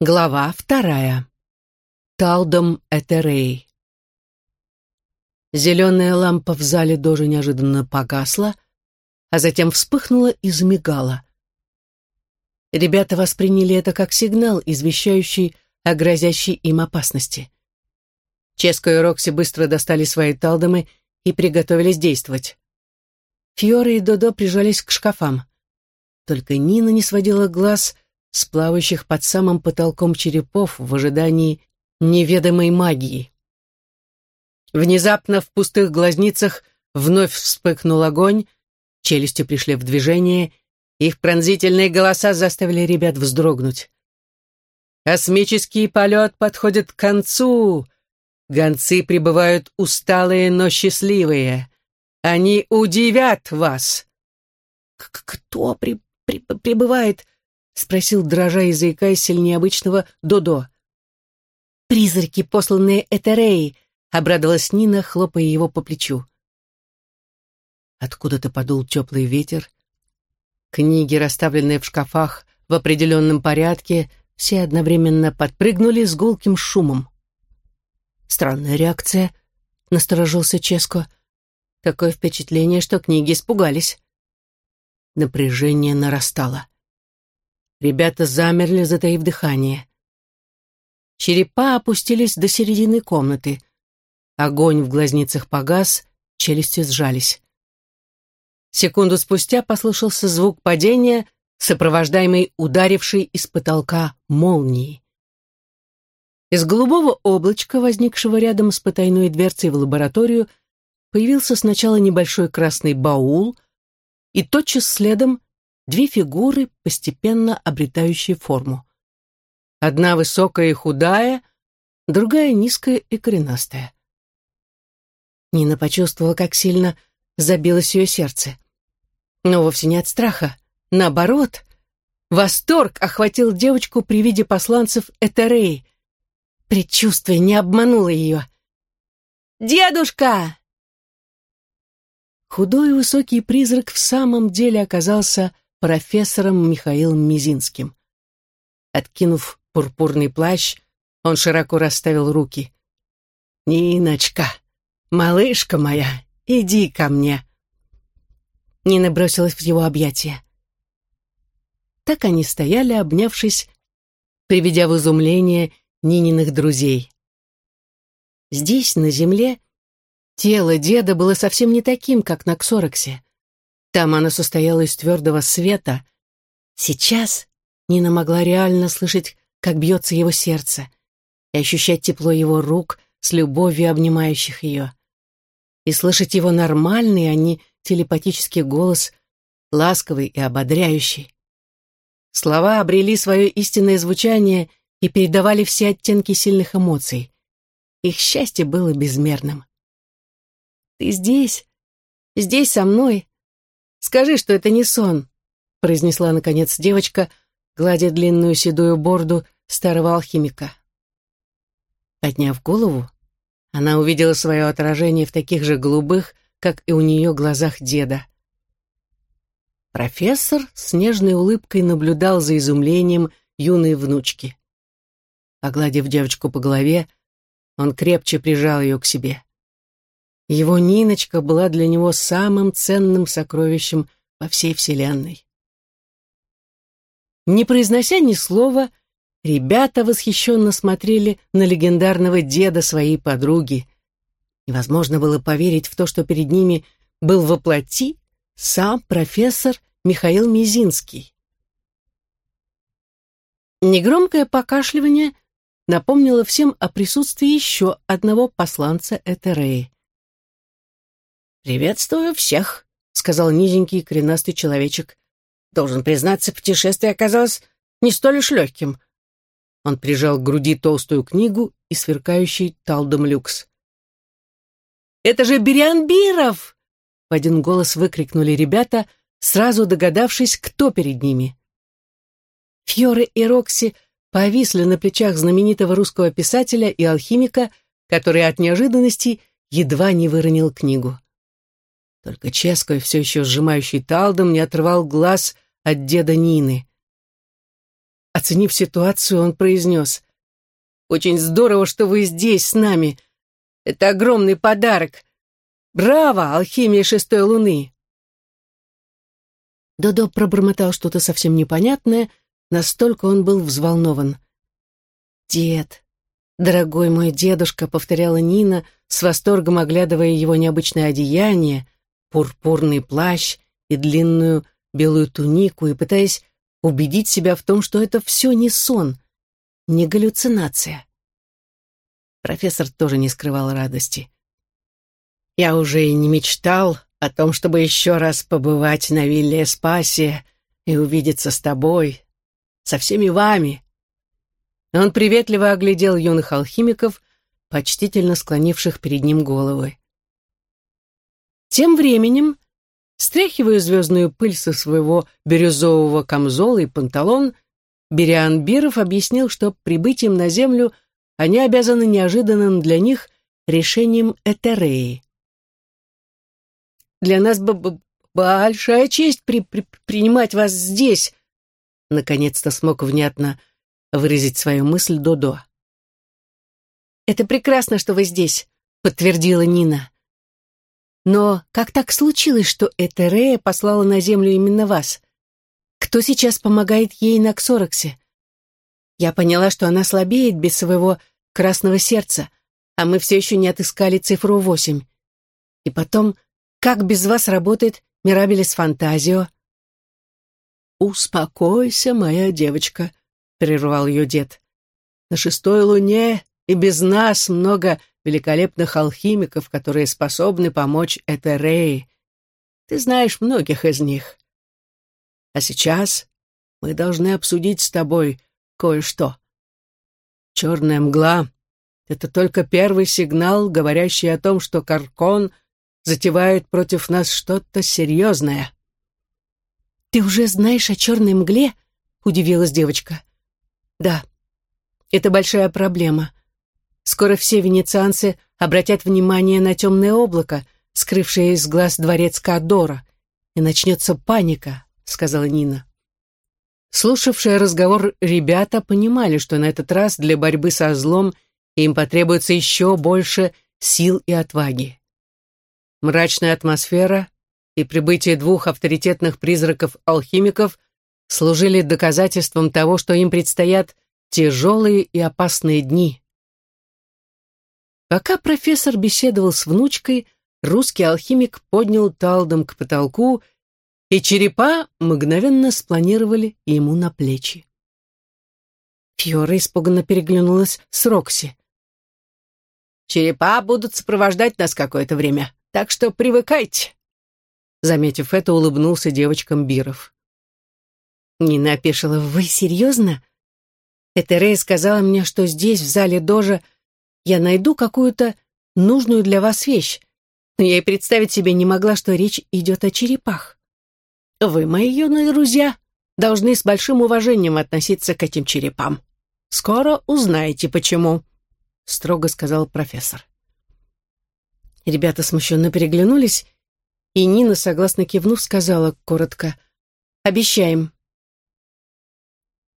Глава вторая. Талдом Этерей. Зеленая лампа в зале тоже неожиданно погасла, а затем вспыхнула и замигала. Ребята восприняли это как сигнал, извещающий о грозящей им опасности. Ческо и Рокси быстро достали свои талдомы и приготовились действовать. Фьоры и Додо прижались к шкафам. Только Нина не сводила глаз с плавающих под самым потолком черепов в ожидании неведомой магии. Внезапно в пустых глазницах вновь вспыхнул огонь, челюсти пришли в движение, их пронзительные голоса заставили ребят вздрогнуть. «Космический полет подходит к концу!» Гонцы прибывают усталые, но счастливые. Они удивят вас. Кто при, при, прибывает? — спросил, дрожа и заикаясь сильнее обычного, Додо. «Призраки, посланные Этереей!» — обрадовалась Нина, хлопая его по плечу. Откуда-то подул теплый ветер. Книги, расставленные в шкафах в определенном порядке, все одновременно подпрыгнули с гулким шумом. «Странная реакция», — насторожился Ческо. «Такое впечатление, что книги испугались». Напряжение нарастало. Ребята замерли, затаив дыхание. Черепа опустились до середины комнаты. Огонь в глазницах погас, челюсти сжались. Секунду спустя послышался звук падения, сопровождаемый ударившей из потолка молнией. Из голубого облачка, возникшего рядом с потайной дверцей в лабораторию, появился сначала небольшой красный баул, и тотчас следом две фигуры, постепенно обретающие форму. Одна высокая и худая, другая низкая и коренастая. Нина почувствовала, как сильно забилось ее сердце. Но вовсе не от страха. Наоборот, восторг охватил девочку при виде посланцев Этереи. Предчувствие не обмануло ее. «Дедушка!» Худой и высокий призрак в самом деле оказался профессором Михаилом Мизинским. Откинув пурпурный плащ, он широко расставил руки. «Ниночка, малышка моя, иди ко мне!» Нина бросилась в его объятия. Так они стояли, обнявшись, приведя в изумление Нининых друзей. Здесь, на земле, тело деда было совсем не таким, как на Ксороксе. Там оно состояло из твердого света. Сейчас Нина могла реально слышать, как бьется его сердце, и ощущать тепло его рук с любовью обнимающих ее. И слышать его нормальный, а не телепатический голос, ласковый и ободряющий. Слова обрели свое истинное звучание и передавали все оттенки сильных эмоций. Их счастье было безмерным. «Ты здесь? Здесь со мной?» Скажи, что это не сон», — произнесла, наконец, девочка, гладя длинную седую борду старого алхимика. Подняв голову, она увидела свое отражение в таких же голубых, как и у нее глазах деда. Профессор с нежной улыбкой наблюдал за изумлением юной внучки. Погладив девочку по голове, он крепче прижал ее к себе. Его Ниночка была для него самым ценным сокровищем во всей Вселенной. Не произнося ни слова, ребята восхищенно смотрели на легендарного деда своей подруги. Невозможно было поверить в то, что перед ними был воплоти сам профессор Михаил Мизинский. Негромкое покашливание напомнило всем о присутствии еще одного посланца Этереи. «Приветствую всех», — сказал низенький коренастый человечек. «Должен признаться, путешествие оказалось не столь уж легким». Он прижал к груди толстую книгу и сверкающий талдом люкс. «Это же Бирианбиров!» — в один голос выкрикнули ребята, сразу догадавшись, кто перед ними. Фьоры и Рокси повисли на плечах знаменитого русского писателя и алхимика, который от неожиданности едва не выронил книгу. Только Ческо, все еще сжимающий талдом, не отрывал глаз от деда Нины. Оценив ситуацию, он произнес. «Очень здорово, что вы здесь с нами. Это огромный подарок. Браво, алхимия шестой луны!» Додо пробормотал что-то совсем непонятное, настолько он был взволнован. «Дед, дорогой мой дедушка», — повторяла Нина, с восторгом оглядывая его необычное одеяние, пурпурный плащ и длинную белую тунику, и пытаясь убедить себя в том, что это все не сон, не галлюцинация. Профессор тоже не скрывал радости. «Я уже и не мечтал о том, чтобы еще раз побывать на вилле Эспасия и увидеться с тобой, со всеми вами». Он приветливо оглядел юных алхимиков, почтительно склонивших перед ним головы. Тем временем, стряхивая звездную пыль со своего бирюзового камзола и панталон, Бериан Биров объяснил, что прибытием на Землю они обязаны неожиданным для них решением Этереи. Для нас большая честь при при принимать вас здесь», наконец-то смог внятно выразить свою мысль Додо. «Это прекрасно, что вы здесь», — подтвердила Нина. «Но как так случилось, что Этерея послала на Землю именно вас? Кто сейчас помогает ей на Ксороксе? Я поняла, что она слабеет без своего красного сердца, а мы все еще не отыскали цифру восемь. И потом, как без вас работает Мирабелис Фантазио?» «Успокойся, моя девочка», — прервал ее дед. «На шестой луне и без нас много великолепных алхимиков, которые способны помочь Этерее. Ты знаешь многих из них. А сейчас мы должны обсудить с тобой кое-что. Черная мгла — это только первый сигнал, говорящий о том, что Каркон — затевает против нас что-то серьезное. «Ты уже знаешь о черной мгле?» — удивилась девочка. «Да, это большая проблема. Скоро все венецианцы обратят внимание на темное облако, скрывшее из глаз дворец Кадора, и начнется паника», — сказала Нина. Слушавшие разговор ребята понимали, что на этот раз для борьбы со злом им потребуется еще больше сил и отваги. Мрачная атмосфера и прибытие двух авторитетных призраков-алхимиков служили доказательством того, что им предстоят тяжелые и опасные дни. Пока профессор беседовал с внучкой, русский алхимик поднял талдом к потолку, и черепа мгновенно спланировали ему на плечи. Фьора испуганно переглянулась с Рокси. «Черепа будут сопровождать нас какое-то время», так что привыкайте. Заметив это, улыбнулся девочкам Биров. Нина опешила. «Вы серьезно?» Этерея сказала мне, что здесь, в зале Дожа, я найду какую-то нужную для вас вещь, но я и представить себе не могла, что речь идет о черепах. Вы, мои юные друзья, должны с большим уважением относиться к этим черепам. Скоро узнаете, почему», — строго сказал профессор. Ребята смущенно переглянулись, и Нина, согласно кивнув, сказала коротко «Обещаем».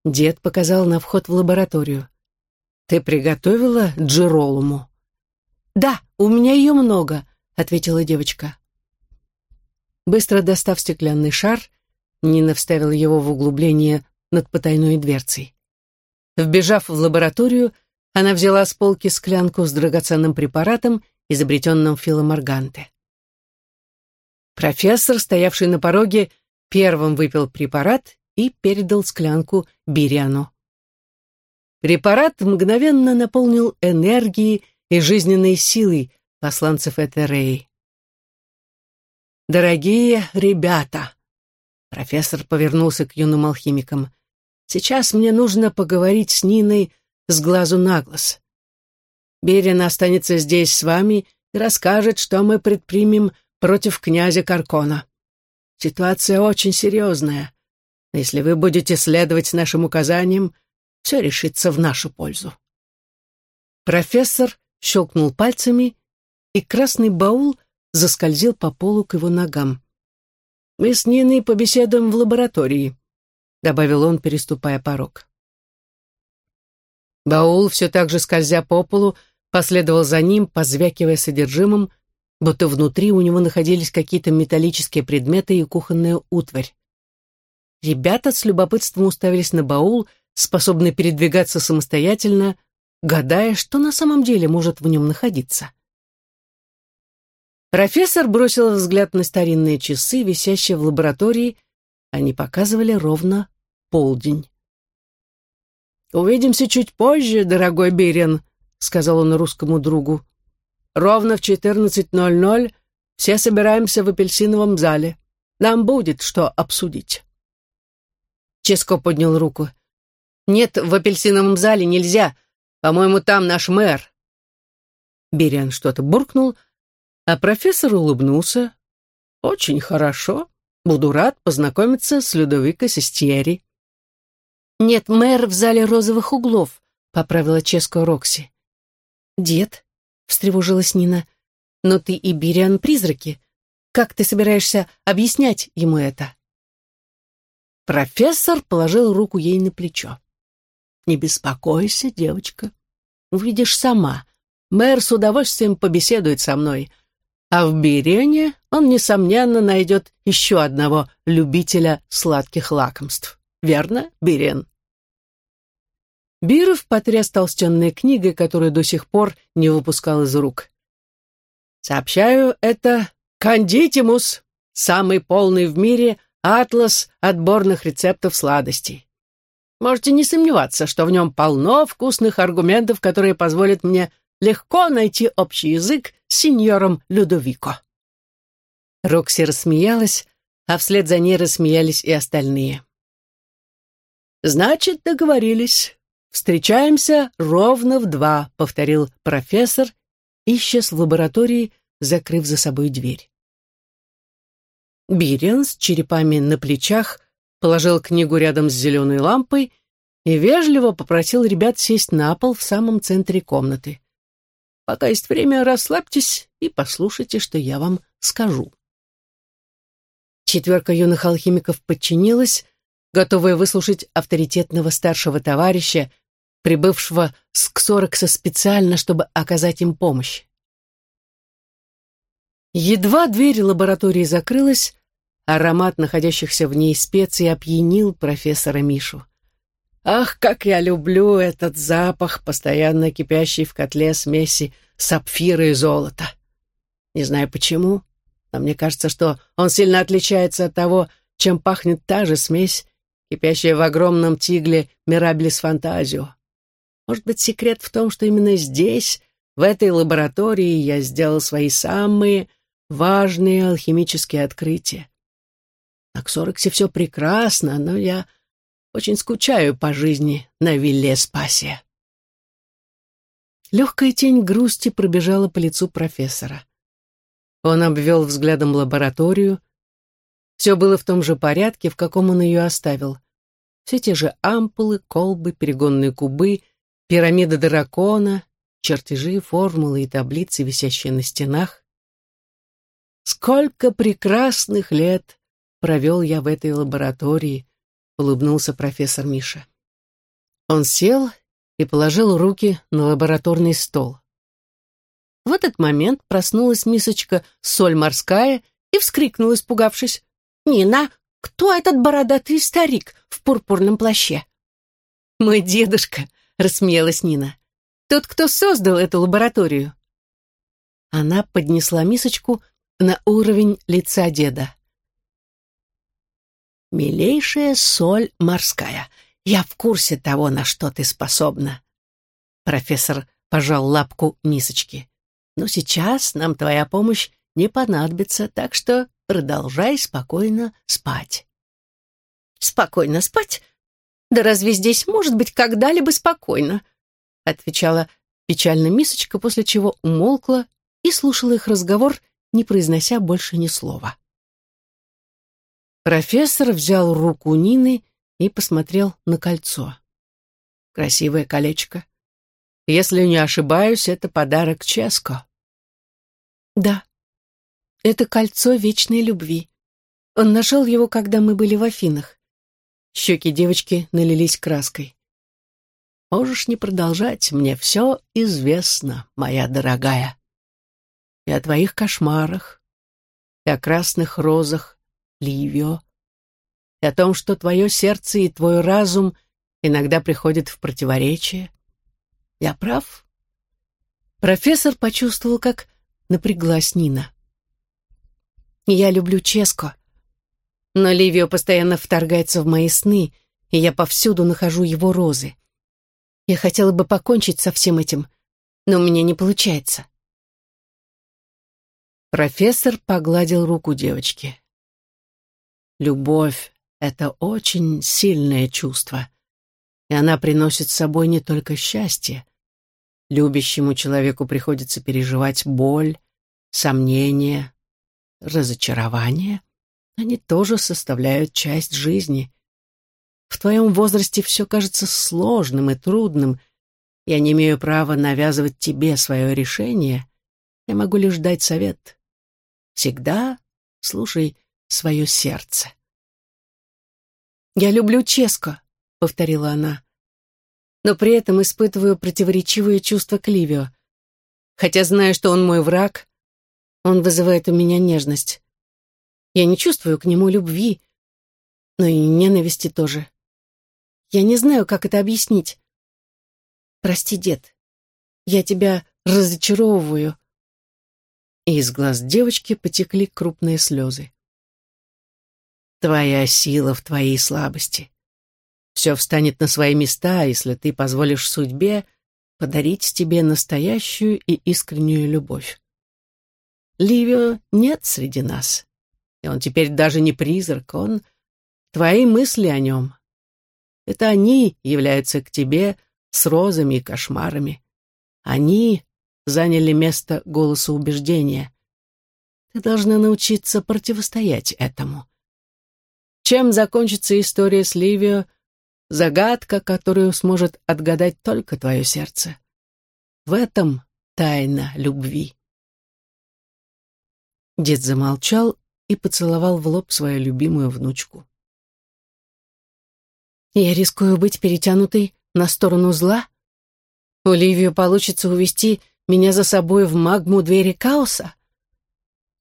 Дед показал на вход в лабораторию. «Ты приготовила джеролуму?» «Да, у меня ее много», — ответила девочка. Быстро достав стеклянный шар, Нина вставила его в углубление над потайной дверцей. Вбежав в лабораторию, она взяла с полки склянку с драгоценным препаратом изобретенном Филоморганте. Профессор, стоявший на пороге, первым выпил препарат и передал склянку Бириану. Препарат мгновенно наполнил энергией и жизненной силой посланцев Этереи. «Дорогие ребята!» Профессор повернулся к юным алхимикам. «Сейчас мне нужно поговорить с Ниной с глазу на глаз. Берин останется здесь с вами и расскажет, что мы предпримем против князя Каркона. Ситуация очень серьезная. Если вы будете следовать нашим указаниям, все решится в нашу пользу. Профессор щелкнул пальцами, и красный баул заскользил по полу к его ногам. «Мы с Ниной побеседуем в лаборатории», — добавил он, переступая порог. Баул, все так же скользя по полу, последовал за ним, позвякивая содержимым, будто внутри у него находились какие-то металлические предметы и кухонная утварь. Ребята с любопытством уставились на баул, способный передвигаться самостоятельно, гадая, что на самом деле может в нем находиться. Профессор бросил взгляд на старинные часы, висящие в лаборатории. Они показывали ровно полдень. «Увидимся чуть позже, дорогой Берин», — сказал он русскому другу. «Ровно в 14.00 все собираемся в апельсиновом зале. Нам будет что обсудить». Ческо поднял руку. «Нет, в апельсиновом зале нельзя. По-моему, там наш мэр». Бериан что-то буркнул, а профессор улыбнулся. «Очень хорошо. Буду рад познакомиться с Людовико Сестьери». «Нет, мэр в зале розовых углов», — поправила Ческо Рокси. «Дед», — встревожилась Нина, — «но ты и Бириан призраки. Как ты собираешься объяснять ему это?» Профессор положил руку ей на плечо. «Не беспокойся, девочка. Увидишь сама. Мэр с удовольствием побеседует со мной. А в Бирене он, несомненно, найдет еще одного любителя сладких лакомств. Верно, Бирен?» Биров потряс толстенной книгой, которую до сих пор не выпускал из рук. «Сообщаю, это Кандитимус, самый полный в мире атлас отборных рецептов сладостей. Можете не сомневаться, что в нем полно вкусных аргументов, которые позволят мне легко найти общий язык с сеньором Людовико». Рокси рассмеялась, а вслед за ней рассмеялись и остальные. «Значит, договорились. Встречаемся ровно в два», — повторил профессор, исчез в лаборатории, закрыв за собой дверь. Бириан с черепами на плечах положил книгу рядом с зеленой лампой и вежливо попросил ребят сесть на пол в самом центре комнаты. «Пока есть время, расслабьтесь и послушайте, что я вам скажу». Четверка юных алхимиков подчинилась, готовая выслушать авторитетного старшего товарища, прибывшего с Ксорокса специально, чтобы оказать им помощь. Едва дверь лаборатории закрылась, аромат находящихся в ней специй опьянил профессора Мишу. Ах, как я люблю этот запах, постоянно кипящий в котле смеси сапфира и золота. Не знаю почему, но мне кажется, что он сильно отличается от того, чем пахнет та же смесь, кипящая в огромном тигле Мирабелис Фантазио. Может быть, секрет в том, что именно здесь, в этой лаборатории, я сделал свои самые важные алхимические открытия. На Ксороксе все прекрасно, но я очень скучаю по жизни на вилле Спасия. Легкая тень грусти пробежала по лицу профессора. Он обвел взглядом лабораторию, все было в том же порядке, в каком он ее оставил. Все те же ампулы, колбы, перегонные кубы, пирамида дракона, чертежи, формулы и таблицы, висящие на стенах. «Сколько прекрасных лет провел я в этой лаборатории», — улыбнулся профессор Миша. Он сел и положил руки на лабораторный стол. В этот момент проснулась мисочка соль морская и вскрикнула, испугавшись. «Нина, кто этот бородатый старик в пурпурном плаще?» «Мой дедушка», — рассмеялась Нина. «Тот, кто создал эту лабораторию». Она поднесла мисочку на уровень лица деда. «Милейшая соль морская, я в курсе того, на что ты способна». Профессор пожал лапку мисочки. «Но сейчас нам твоя помощь не понадобится, так что продолжай спокойно спать. «Спокойно спать? Да разве здесь может быть когда-либо спокойно?» отвечала печально мисочка, после чего умолкла и слушала их разговор, не произнося больше ни слова. Профессор взял руку Нины и посмотрел на кольцо. Красивое колечко. Если не ошибаюсь, это подарок Ческо. Да, это кольцо вечной любви. Он нашел его, когда мы были в Афинах. Щеки девочки налились краской. Можешь не продолжать, мне все известно, моя дорогая. И о твоих кошмарах, и о красных розах, Ливио, и о том, что твое сердце и твой разум иногда приходят в противоречие. Я прав? Профессор почувствовал, как напряглась Нина. Я люблю Ческо, но Ливио постоянно вторгается в мои сны, и я повсюду нахожу его розы. Я хотела бы покончить со всем этим, но у меня не получается. Профессор погладил руку девочки. Любовь — это очень сильное чувство, и она приносит с собой не только счастье. Любящему человеку приходится переживать боль, сомнения, разочарование. Они тоже составляют часть жизни. В твоем возрасте все кажется сложным и трудным. Я не имею права навязывать тебе свое решение. Я могу лишь дать совет. Всегда слушай свое сердце. «Я люблю Ческо», — повторила она, «но при этом испытываю противоречивые чувства к Ливио. Хотя знаю, что он мой враг, он вызывает у меня нежность. Я не чувствую к нему любви, но и ненависти тоже. Я не знаю, как это объяснить. Прости, дед, я тебя разочаровываю. И из глаз девочки потекли крупные слезы. Твоя сила в твоей слабости. Все встанет на свои места, если ты позволишь судьбе подарить тебе настоящую и искреннюю любовь. Ливио нет среди нас, и он теперь даже не призрак, он — твои мысли о нем, это они являются к тебе с розами и кошмарами. Они заняли место голоса убеждения. Ты должна научиться противостоять этому. Чем закончится история с Ливио, загадка, которую сможет отгадать только твое сердце. В этом тайна любви. Дед замолчал и поцеловал в лоб свою любимую внучку. Я рискую быть перетянутой на сторону зла? Оливию получится увести меня за собой в магму двери хаоса?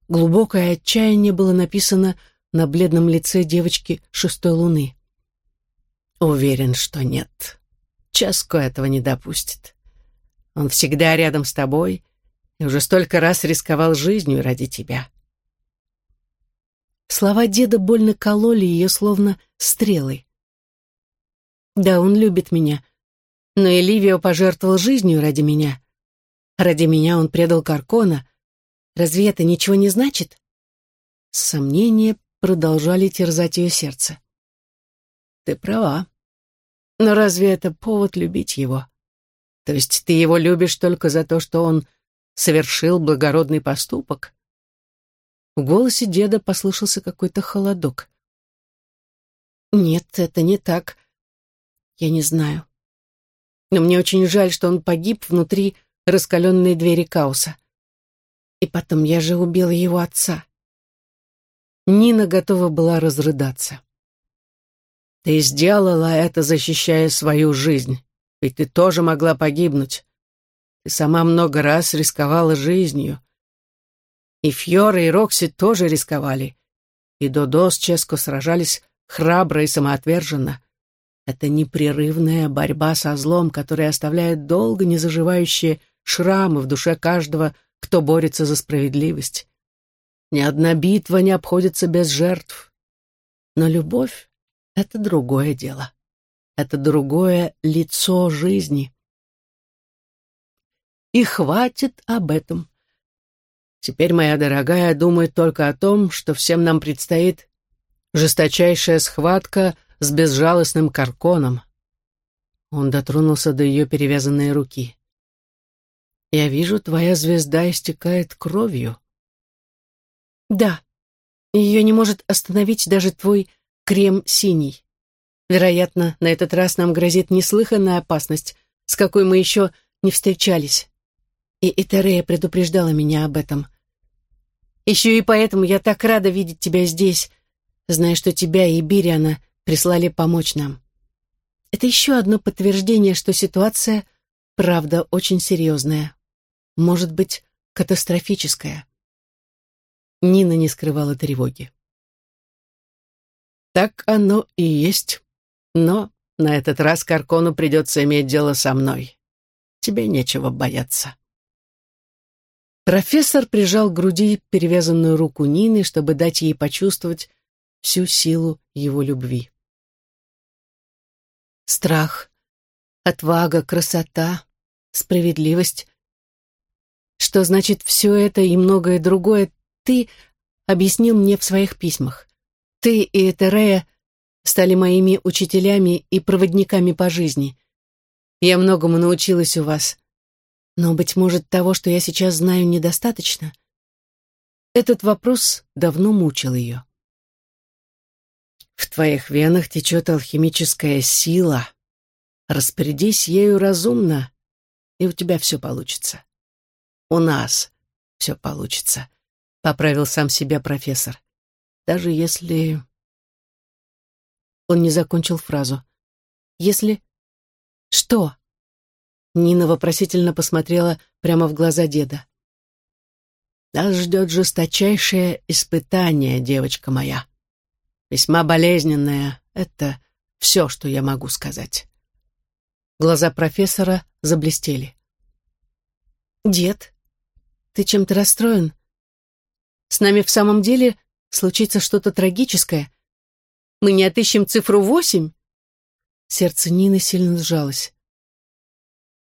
Глубокое отчаяние было написано на бледном лице девочки шестой луны. Уверен, что нет. Часко этого не допустит. Он всегда рядом с тобой и уже столько раз рисковал жизнью ради тебя. Слова деда больно кололи ее, словно стрелы. Да, он любит меня. Но Эливио пожертвовал жизнью ради меня. Ради меня он предал Каркона. Разве это ничего не значит? Сомнения продолжали терзать ее сердце. Ты права. Но разве это повод любить его? То есть ты его любишь только за то, что он совершил благородный поступок? В голосе деда послышался какой-то холодок. Нет, это не так. Я не знаю. Но мне очень жаль, что он погиб внутри раскаленной двери Кауса. И потом, я же убила его отца. Нина готова была разрыдаться. Ты сделала это, защищая свою жизнь. Ведь ты тоже могла погибнуть. Ты сама много раз рисковала жизнью. И Фьора, и Рокси тоже рисковали. И Додо с Ческо сражались храбро и самоотверженно. Это непрерывная борьба со злом, которая оставляет долго незаживающие шрамы в душе каждого, кто борется за справедливость. Ни одна битва не обходится без жертв. Но любовь — это другое дело. Это другое лицо жизни. И хватит об этом. Теперь, моя дорогая, думает только о том, что всем нам предстоит жесточайшая схватка — с безжалостным карконом. Он дотронулся до ее перевязанной руки. «Я вижу, твоя звезда истекает кровью». «Да, ее не может остановить даже твой крем синий. Вероятно, на этот раз нам грозит неслыханная опасность, с какой мы еще не встречались. И Этерея предупреждала меня об этом. Еще и поэтому я так рада видеть тебя здесь, зная, что тебя и Бириана прислали помочь нам. Это еще одно подтверждение, что ситуация, правда, очень серьезная. Может быть, катастрофическая. Нина не скрывала тревоги. Так оно и есть. Но на этот раз Каркону придется иметь дело со мной. Тебе нечего бояться. Профессор прижал к груди перевязанную руку Нины, чтобы дать ей почувствовать всю силу его любви. Страх, отвага, красота, справедливость. Что значит все это и многое другое, ты объяснил мне в своих письмах. Ты и Этерея стали моими учителями и проводниками по жизни. Я многому научилась у вас, но, быть может, того, что я сейчас знаю, недостаточно? Этот вопрос давно мучил ее. В твоих венах течет алхимическая сила. Распорядись ею разумно, и у тебя все получится. У нас все получится, — поправил сам себя профессор. Даже если... Он не закончил фразу. Если... Что? Нина вопросительно посмотрела прямо в глаза деда. «Нас ждет жесточайшее испытание, девочка моя. Весьма болезненное. Это все, что я могу сказать». Глаза профессора заблестели. «Дед, ты чем-то расстроен? С нами в самом деле случится что-то трагическое? Мы не отыщем цифру восемь?» Сердце Нины сильно сжалось.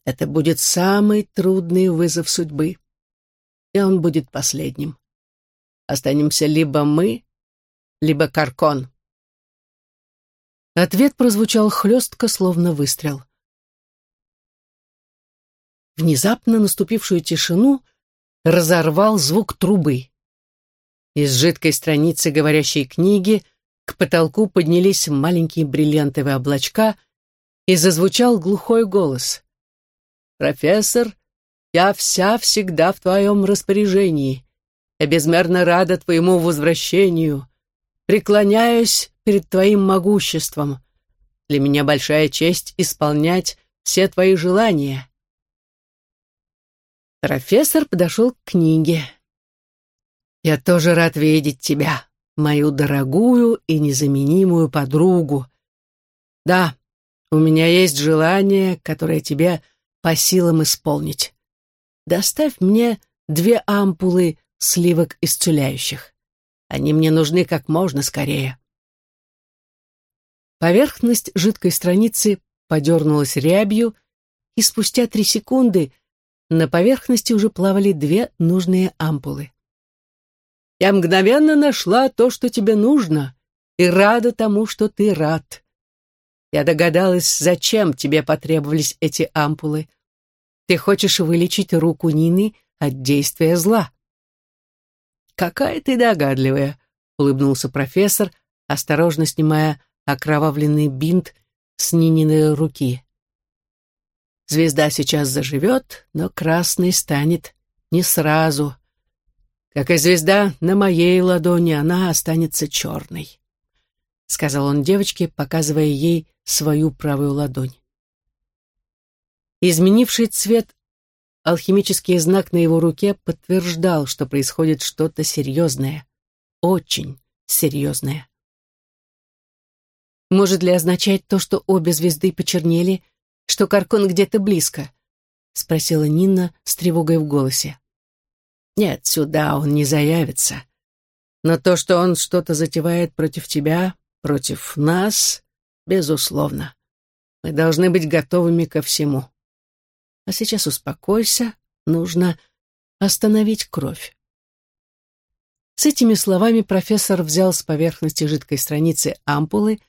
Это будет самый трудный вызов судьбы. И он будет последним. Останемся либо мы, либо Каркон. Ответ прозвучал хлестко, словно выстрел. Внезапно наступившую тишину разорвал звук трубы. Из жидкой страницы говорящей книги к потолку поднялись маленькие бриллиантовые облачка, и зазвучал глухой голос. «Профессор, я вся всегда в твоем распоряжении. Я безмерно рада твоему возвращению. Преклоняюсь перед твоим могуществом. Для меня большая честь исполнять все твои желания». Профессор подошел к книге. «Я тоже рад видеть тебя, мою дорогую и незаменимую подругу. Да, у меня есть желание, которое тебе по силам исполнить. Доставь мне две ампулы сливок исцеляющих. Они мне нужны как можно скорее. Поверхность жидкой страницы подернулась рябью, и спустя три секунды на поверхности уже плавали две нужные ампулы. «Я мгновенно нашла то, что тебе нужно, и рада тому, что ты рад. Я догадалась, зачем тебе потребовались эти ампулы. Ты хочешь вылечить руку Нины от действия зла. Какая ты догадливая, улыбнулся профессор, осторожно снимая окровавленный бинт с Нининой руки. Звезда сейчас заживет, но красной станет не сразу. Как и звезда на моей ладони, она останется черной сказал он девочке, показывая ей свою правую ладонь. Изменивший цвет алхимический знак на его руке подтверждал, что происходит что-то серьезное, очень серьезное. Может ли означать то, что обе звезды почернели, что Каркон где-то близко? Спросила Нина с тревогой в голосе. Нет, сюда он не заявится. Но то, что он что-то затевает против тебя, Против нас, безусловно. Мы должны быть готовыми ко всему. А сейчас успокойся, нужно остановить кровь. С этими словами профессор взял с поверхности жидкой страницы ампулы,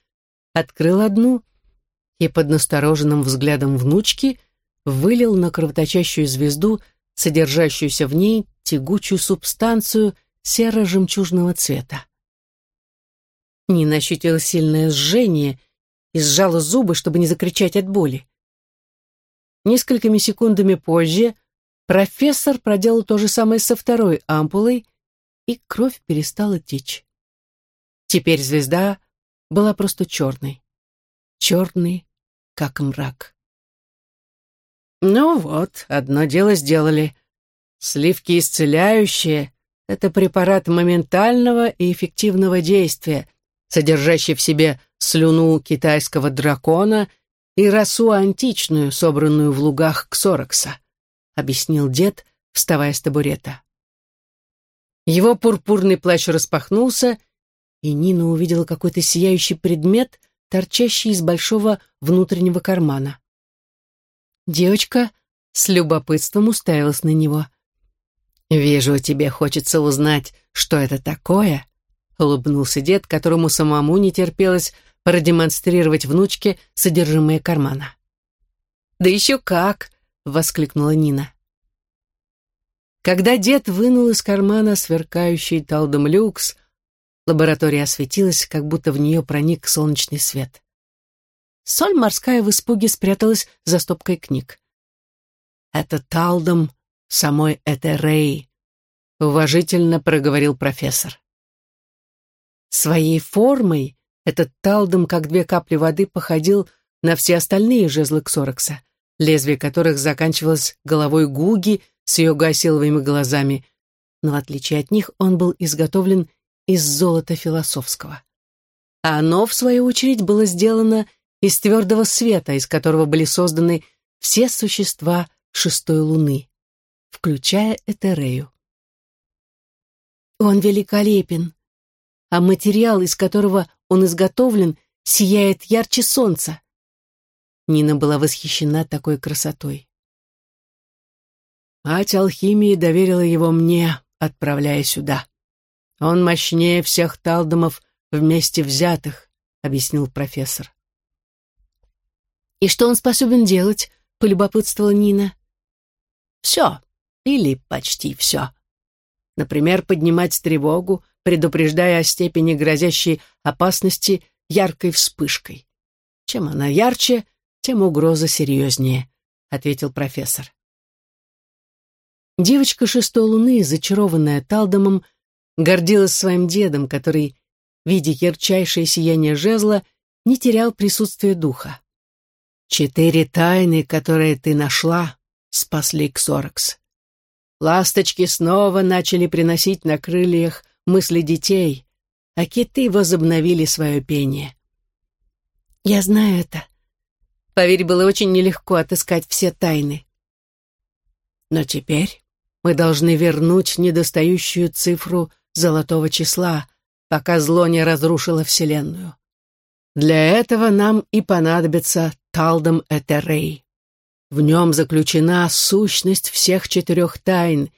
открыл одну и под настороженным взглядом внучки вылил на кровоточащую звезду, содержащуюся в ней, тягучую субстанцию серо-жемчужного цвета. Нина ощутила сильное сжение и сжала зубы, чтобы не закричать от боли. Несколькими секундами позже профессор проделал то же самое со второй ампулой, и кровь перестала течь. Теперь звезда была просто черной. Черной, как мрак. Ну вот, одно дело сделали. Сливки исцеляющие — это препарат моментального и эффективного действия, содержащий в себе слюну китайского дракона и росу античную, собранную в лугах Ксорокса, объяснил дед, вставая с табурета. Его пурпурный плащ распахнулся, и Нина увидела какой-то сияющий предмет, торчащий из большого внутреннего кармана. Девочка с любопытством уставилась на него. «Вижу, тебе хочется узнать, что это такое», — улыбнулся дед, которому самому не терпелось продемонстрировать внучке содержимое кармана. «Да еще как!» — воскликнула Нина. Когда дед вынул из кармана сверкающий талдом люкс, лаборатория осветилась, как будто в нее проник солнечный свет. Соль морская в испуге спряталась за стопкой книг. «Это талдом самой Этерей», — уважительно проговорил профессор. Своей формой этот талдом, как две капли воды, походил на все остальные жезлы Ксорокса, лезвие которых заканчивалось головой Гуги с ее гасиловыми глазами, но в отличие от них он был изготовлен из золота философского. А оно, в свою очередь, было сделано из твердого света, из которого были созданы все существа шестой луны, включая Этерею. «Он великолепен, а материал, из которого он изготовлен, сияет ярче солнца». Нина была восхищена такой красотой. Мать алхимии доверила его мне, отправляя сюда. Он мощнее всех талдомов вместе взятых, объяснил профессор. И что он способен делать? полюбопытствовала Нина. Все, или почти все. Например, поднимать тревогу, предупреждая о степени грозящей опасности яркой вспышкой. Чем она ярче, тем угроза серьезнее, ответил профессор. Девочка шестой луны, зачарованная Талдомом, гордилась своим дедом, который, видя ярчайшее сияние жезла, не терял присутствия духа. «Четыре тайны, которые ты нашла, спасли Ксоракс. Ласточки снова начали приносить на крыльях мысли детей, а киты возобновили свое пение. Я знаю это. Поверь, было очень нелегко отыскать все тайны. Но теперь мы должны вернуть недостающую цифру золотого числа, пока зло не разрушило Вселенную. Для этого нам и понадобится Талдом Этерей. В нем заключена сущность всех четырех тайн,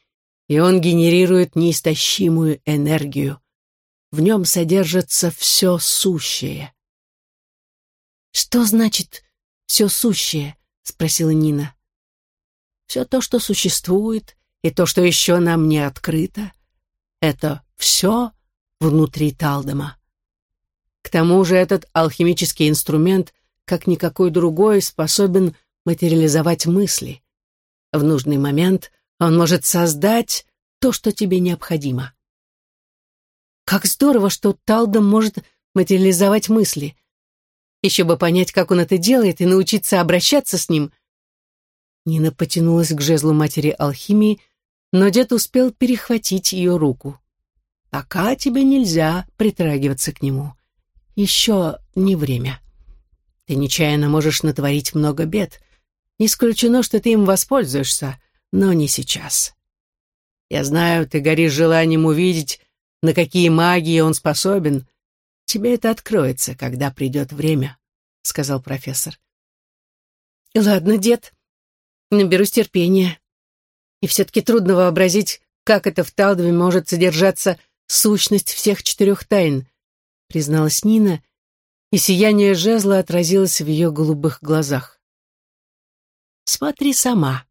и он генерирует неистощимую энергию. В нем содержится все сущее. «Что значит «все сущее»?» — спросила Нина. «Все то, что существует, и то, что еще нам не открыто, это все внутри Талдома. К тому же этот алхимический инструмент, как никакой другой, способен материализовать мысли. В нужный момент он может создать то, что тебе необходимо. Как здорово, что Талдом может материализовать мысли. Еще бы понять, как он это делает, и научиться обращаться с ним. Нина потянулась к жезлу матери алхимии, но дед успел перехватить ее руку. «Пока тебе нельзя притрагиваться к нему. Еще не время. Ты нечаянно можешь натворить много бед. Не исключено, что ты им воспользуешься, но не сейчас. Я знаю, ты горишь желанием увидеть, на какие магии он способен. Тебе это откроется, когда придет время», — сказал профессор. «Ладно, дед, наберусь терпения. И все-таки трудно вообразить, как это в Талдове может содержаться сущность всех четырех тайн, призналась Нина, и сияние жезла отразилось в ее голубых глазах. «Смотри сама».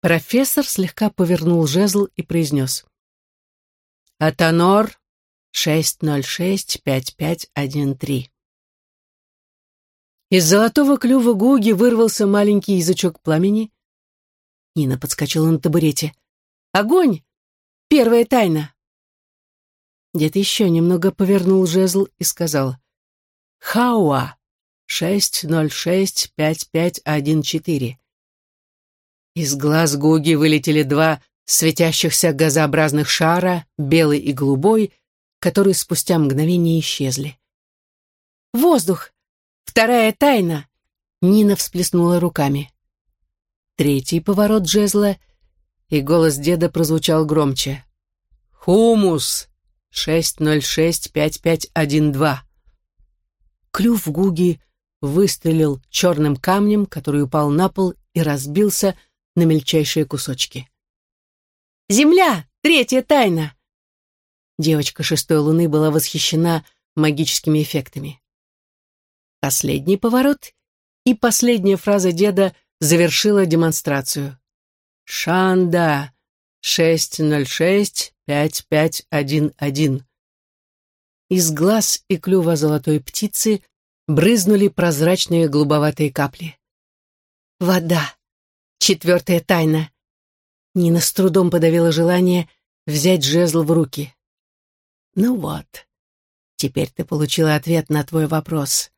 Профессор слегка повернул жезл и произнес. «Атонор 606-5513». Из золотого клюва Гуги вырвался маленький язычок пламени, Нина подскочила на табурете. «Огонь! Первая тайна!» Дед еще немного повернул жезл и сказал. «Хауа! 606-5514. Из глаз Гуги вылетели два светящихся газообразных шара, белый и голубой, которые спустя мгновение исчезли. «Воздух! Вторая тайна!» Нина всплеснула руками. Третий поворот джезла, и голос деда прозвучал громче. «Хумус! 606-5512!» Клюв Гуги выстрелил черным камнем, который упал на пол и разбился на мельчайшие кусочки. «Земля! Третья тайна!» Девочка шестой луны была восхищена магическими эффектами. Последний поворот и последняя фраза деда завершила демонстрацию. «Шанда! 606-5511». Из глаз и клюва золотой птицы брызнули прозрачные голубоватые капли. «Вода! Четвертая тайна!» Нина с трудом подавила желание взять жезл в руки. «Ну вот, теперь ты получила ответ на твой вопрос.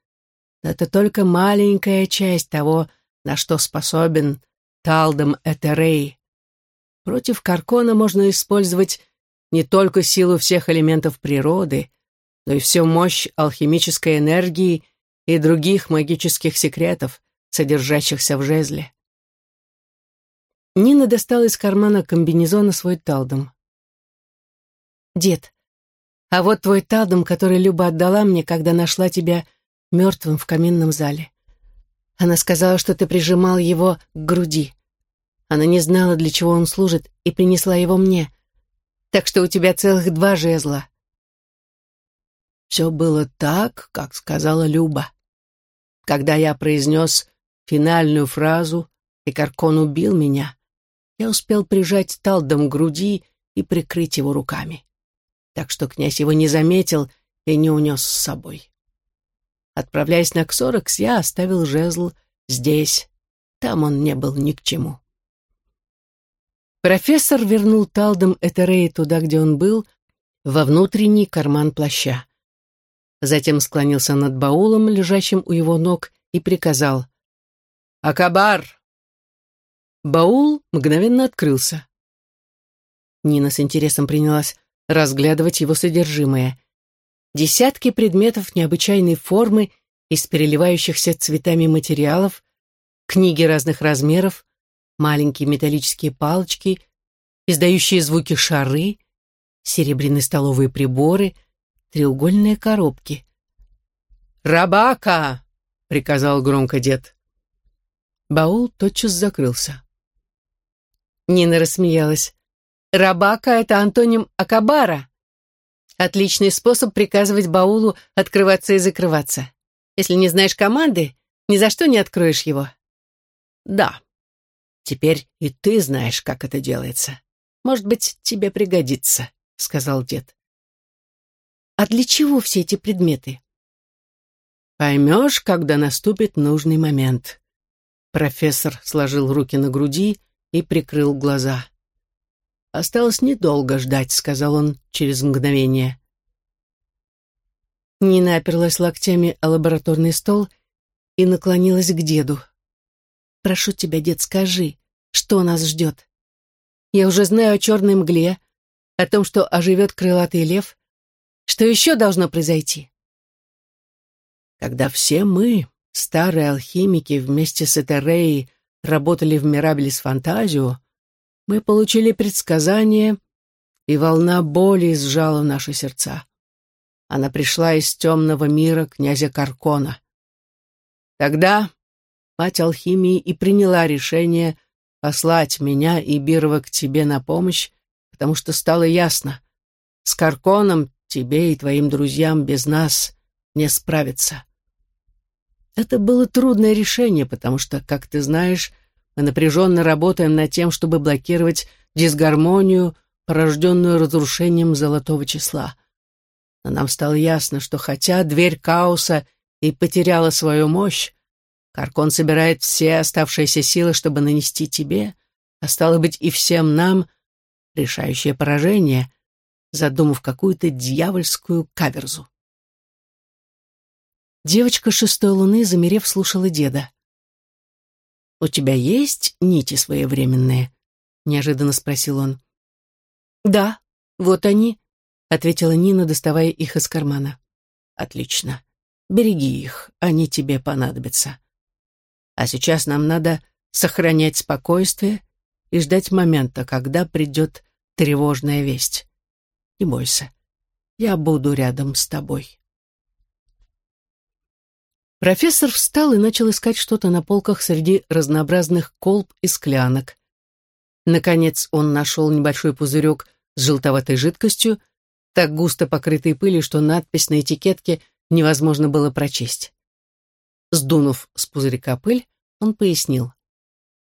Но это только маленькая часть того, на что способен Талдом Этерей. Против Каркона можно использовать не только силу всех элементов природы, но и всю мощь алхимической энергии и других магических секретов, содержащихся в жезле. Нина достала из кармана комбинезона свой талдом. «Дед, а вот твой талдом, который Люба отдала мне, когда нашла тебя мертвым в каминном зале. Она сказала, что ты прижимал его к груди. Она не знала, для чего он служит, и принесла его мне. Так что у тебя целых два жезла». Все было так, как сказала Люба. Когда я произнес финальную фразу, и Каркон убил меня, я успел прижать талдом к груди и прикрыть его руками. Так что князь его не заметил и не унес с собой. Отправляясь на Ксорокс, я оставил жезл здесь. Там он не был ни к чему. Профессор вернул талдом Этерея туда, где он был, во внутренний карман плаща. Затем склонился над баулом, лежащим у его ног, и приказал «Акабар, Баул мгновенно открылся. Нина с интересом принялась разглядывать его содержимое. Десятки предметов необычайной формы из переливающихся цветами материалов, книги разных размеров, маленькие металлические палочки, издающие звуки шары, серебряные столовые приборы, треугольные коробки. «Рабака!» — приказал громко дед. Баул тотчас закрылся. Нина рассмеялась. «Рабака — это антоним Акабара. Отличный способ приказывать баулу открываться и закрываться. Если не знаешь команды, ни за что не откроешь его». «Да, теперь и ты знаешь, как это делается. Может быть, тебе пригодится», — сказал дед. «А для чего все эти предметы?» «Поймешь, когда наступит нужный момент». Профессор сложил руки на груди и прикрыл глаза. «Осталось недолго ждать», — сказал он через мгновение. Нина оперлась локтями о лабораторный стол и наклонилась к деду. «Прошу тебя, дед, скажи, что нас ждет? Я уже знаю о черной мгле, о том, что оживет крылатый лев. Что еще должно произойти?» Когда все мы, старые алхимики, вместе с Этереей, работали в Мирабелис Фантазио, мы получили предсказание, и волна боли сжала наши сердца. Она пришла из темного мира князя Каркона. Тогда мать алхимии и приняла решение послать меня и Бирова к тебе на помощь, потому что стало ясно, с Карконом тебе и твоим друзьям без нас не справиться. Это было трудное решение, потому что, как ты знаешь, мы напряженно работаем над тем, чтобы блокировать дисгармонию, порожденную разрушением золотого числа. Но нам стало ясно, что хотя дверь хаоса и потеряла свою мощь, Каркон собирает все оставшиеся силы, чтобы нанести тебе, а стало быть и всем нам, решающее поражение, задумав какую-то дьявольскую каверзу. Девочка шестой луны, замерев, слушала деда. «У тебя есть нити своевременные?» — неожиданно спросил он. «Да, вот они», — ответила Нина, доставая их из кармана. «Отлично. Береги их, они тебе понадобятся. А сейчас нам надо сохранять спокойствие и ждать момента, когда придет тревожная весть. Не бойся, я буду рядом с тобой». Профессор встал и начал искать что-то на полках среди разнообразных колб и склянок. Наконец он нашел небольшой пузырек с желтоватой жидкостью, так густо покрытой пылью, что надпись на этикетке невозможно было прочесть. Сдунув с пузырька пыль, он пояснил.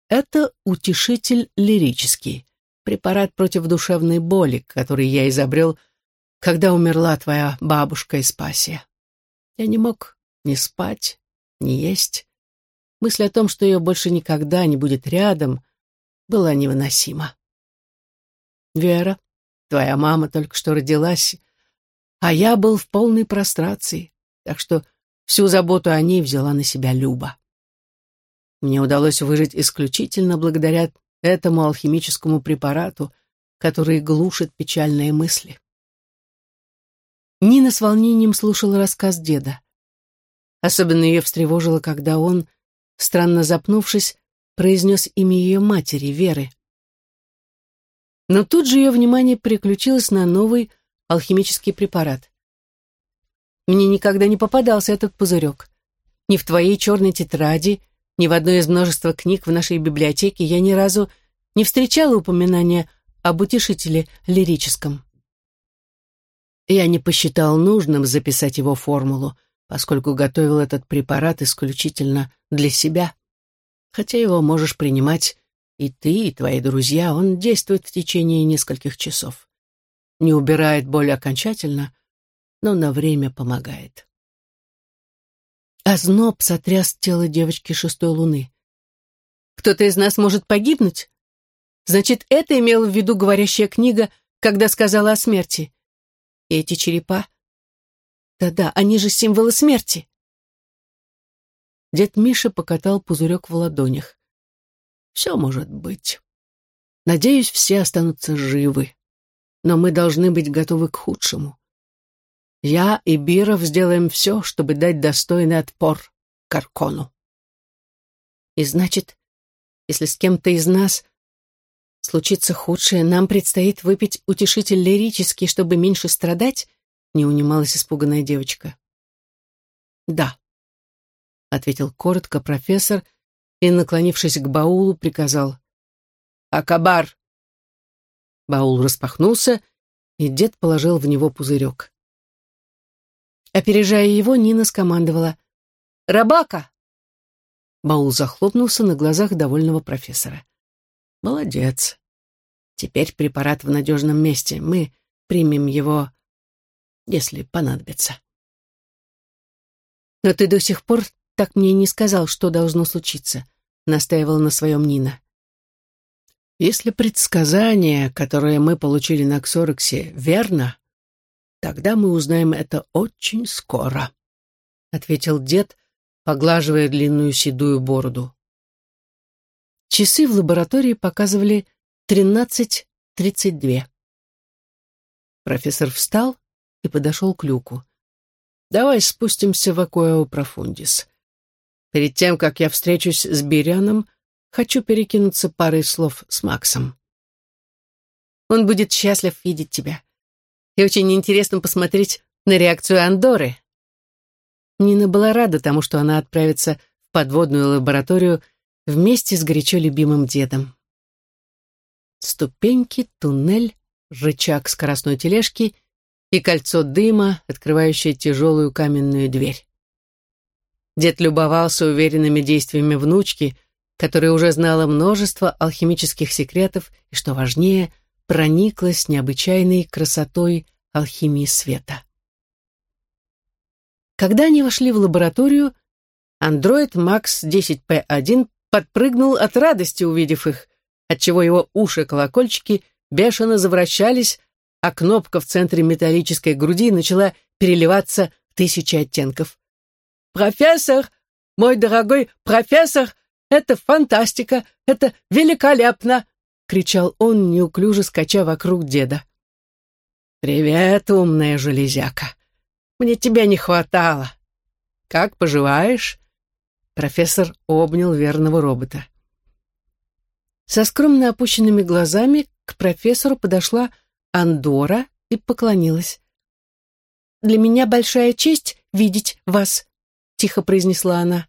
«Это утешитель лирический, препарат против душевной боли, который я изобрел, когда умерла твоя бабушка Испасия. Я не мог ни спать, ни есть. Мысль о том, что ее больше никогда не будет рядом, была невыносима. Вера, твоя мама только что родилась, а я был в полной прострации, так что всю заботу о ней взяла на себя Люба. Мне удалось выжить исключительно благодаря этому алхимическому препарату, который глушит печальные мысли. Нина с волнением слушала рассказ деда. Особенно ее встревожило, когда он, странно запнувшись, произнес имя ее матери, Веры. Но тут же ее внимание переключилось на новый алхимический препарат. Мне никогда не попадался этот пузырек. Ни в твоей черной тетради, ни в одной из множества книг в нашей библиотеке я ни разу не встречала упоминания об утешителе лирическом. Я не посчитал нужным записать его формулу, поскольку готовил этот препарат исключительно для себя. Хотя его можешь принимать и ты, и твои друзья, он действует в течение нескольких часов. Не убирает боль окончательно, но на время помогает. Озноб сотряс тело девочки шестой луны. «Кто-то из нас может погибнуть? Значит, это имела в виду говорящая книга, когда сказала о смерти. И эти черепа да-да, они же символы смерти. Дед Миша покатал пузырек в ладонях. Все может быть. Надеюсь, все останутся живы. Но мы должны быть готовы к худшему. Я и Биров сделаем все, чтобы дать достойный отпор Каркону. И значит, если с кем-то из нас случится худшее, нам предстоит выпить утешитель лирический, чтобы меньше страдать, не унималась испуганная девочка. «Да», — ответил коротко профессор и, наклонившись к баулу, приказал. «Акабар!» Баул распахнулся, и дед положил в него пузырек. Опережая его, Нина скомандовала. «Рабака!» Баул захлопнулся на глазах довольного профессора. «Молодец. Теперь препарат в надежном месте. Мы примем его если понадобится. «Но ты до сих пор так мне не сказал, что должно случиться», — настаивала на своем Нина. «Если предсказание, которое мы получили на Ксороксе, верно, тогда мы узнаем это очень скоро», — ответил дед, поглаживая длинную седую бороду. Часы в лаборатории показывали тринадцать тридцать две. Профессор встал и подошел к люку. «Давай спустимся в Акуэо Профундис. Перед тем, как я встречусь с Биряном, хочу перекинуться парой слов с Максом». «Он будет счастлив видеть тебя. И очень интересно посмотреть на реакцию Андоры». Нина была рада тому, что она отправится в подводную лабораторию вместе с горячо любимым дедом. Ступеньки, туннель, рычаг скоростной тележки — и кольцо дыма, открывающее тяжелую каменную дверь. Дед любовался уверенными действиями внучки, которая уже знала множество алхимических секретов и, что важнее, прониклась необычайной красотой алхимии света. Когда они вошли в лабораторию, андроид Макс 10P1 подпрыгнул от радости, увидев их, отчего его уши-колокольчики бешено завращались, а кнопка в центре металлической груди начала переливаться в тысячи оттенков. профессор, мой дорогой профессор, это фантастика, это великолепно!» — кричал он, неуклюже скача вокруг деда. «Привет, умная железяка! Мне тебя не хватало! Как поживаешь?» Профессор обнял верного робота. Со скромно опущенными глазами к профессору подошла Андора и поклонилась. «Для меня большая честь видеть вас», — тихо произнесла она.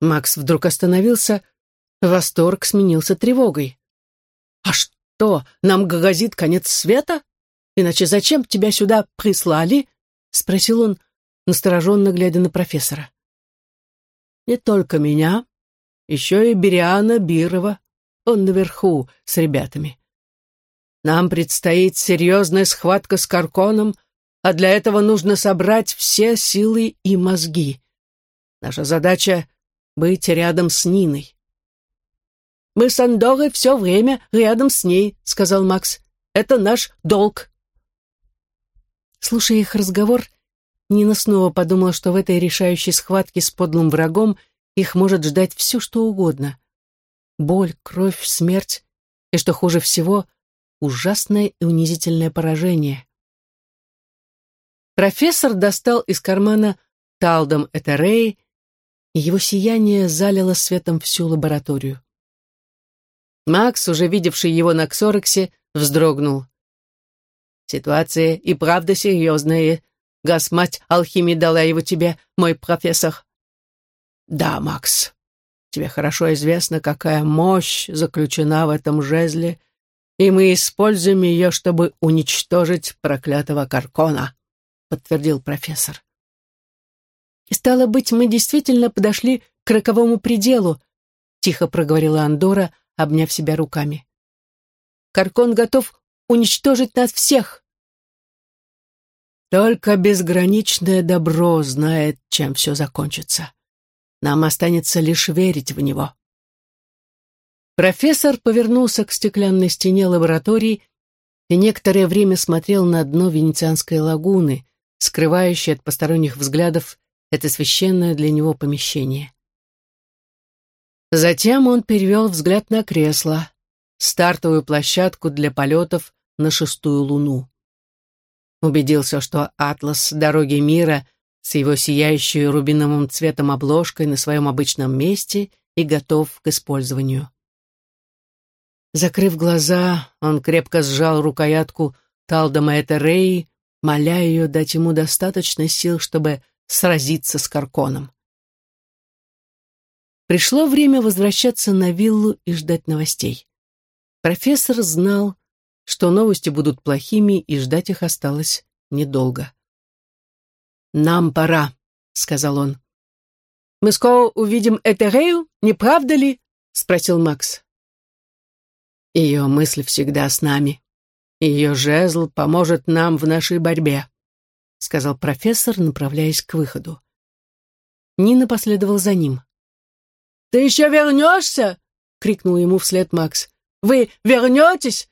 Макс вдруг остановился, восторг сменился тревогой. «А что, нам грозит конец света? Иначе зачем тебя сюда прислали?» — спросил он, настороженно глядя на профессора. «Не только меня, еще и Бериана Бирова. Он наверху с ребятами. Нам предстоит серьезная схватка с Карконом, а для этого нужно собрать все силы и мозги. Наша задача — быть рядом с Ниной. «Мы с Андорой все время рядом с ней», — сказал Макс. «Это наш долг». Слушая их разговор, Нина снова подумала, что в этой решающей схватке с подлым врагом их может ждать все, что угодно. Боль, кровь, смерть и, что хуже всего, ужасное и унизительное поражение. Профессор достал из кармана талдом Этерей, и его сияние залило светом всю лабораторию. Макс, уже видевший его на Ксорексе, вздрогнул. «Ситуация и правда серьезная. Гасмать алхимии дала его тебе, мой профессор». «Да, Макс, тебе хорошо известно, какая мощь заключена в этом жезле, и мы используем ее, чтобы уничтожить проклятого Каркона», — подтвердил профессор. «И стало быть, мы действительно подошли к роковому пределу», — тихо проговорила Андора, обняв себя руками. «Каркон готов уничтожить нас всех». «Только безграничное добро знает, чем все закончится. Нам останется лишь верить в него». Профессор повернулся к стеклянной стене лаборатории и некоторое время смотрел на дно Венецианской лагуны, скрывающей от посторонних взглядов это священное для него помещение. Затем он перевел взгляд на кресло, стартовую площадку для полетов на шестую луну. Убедился, что атлас «Дороги мира» с его сияющей рубиновым цветом обложкой на своем обычном месте и готов к использованию. Закрыв глаза, он крепко сжал рукоятку Талдома Этереи, моля ее дать ему достаточно сил, чтобы сразиться с Карконом. Пришло время возвращаться на виллу и ждать новостей. Профессор знал, что новости будут плохими, и ждать их осталось недолго. «Нам пора», — сказал он. «Мы скоро увидим Этерею, не правда ли?» — спросил Макс. Ее мысль всегда с нами. Ее жезл поможет нам в нашей борьбе», — сказал профессор, направляясь к выходу. Нина последовал за ним. «Ты еще вернешься?» — крикнул ему вслед Макс. «Вы вернетесь?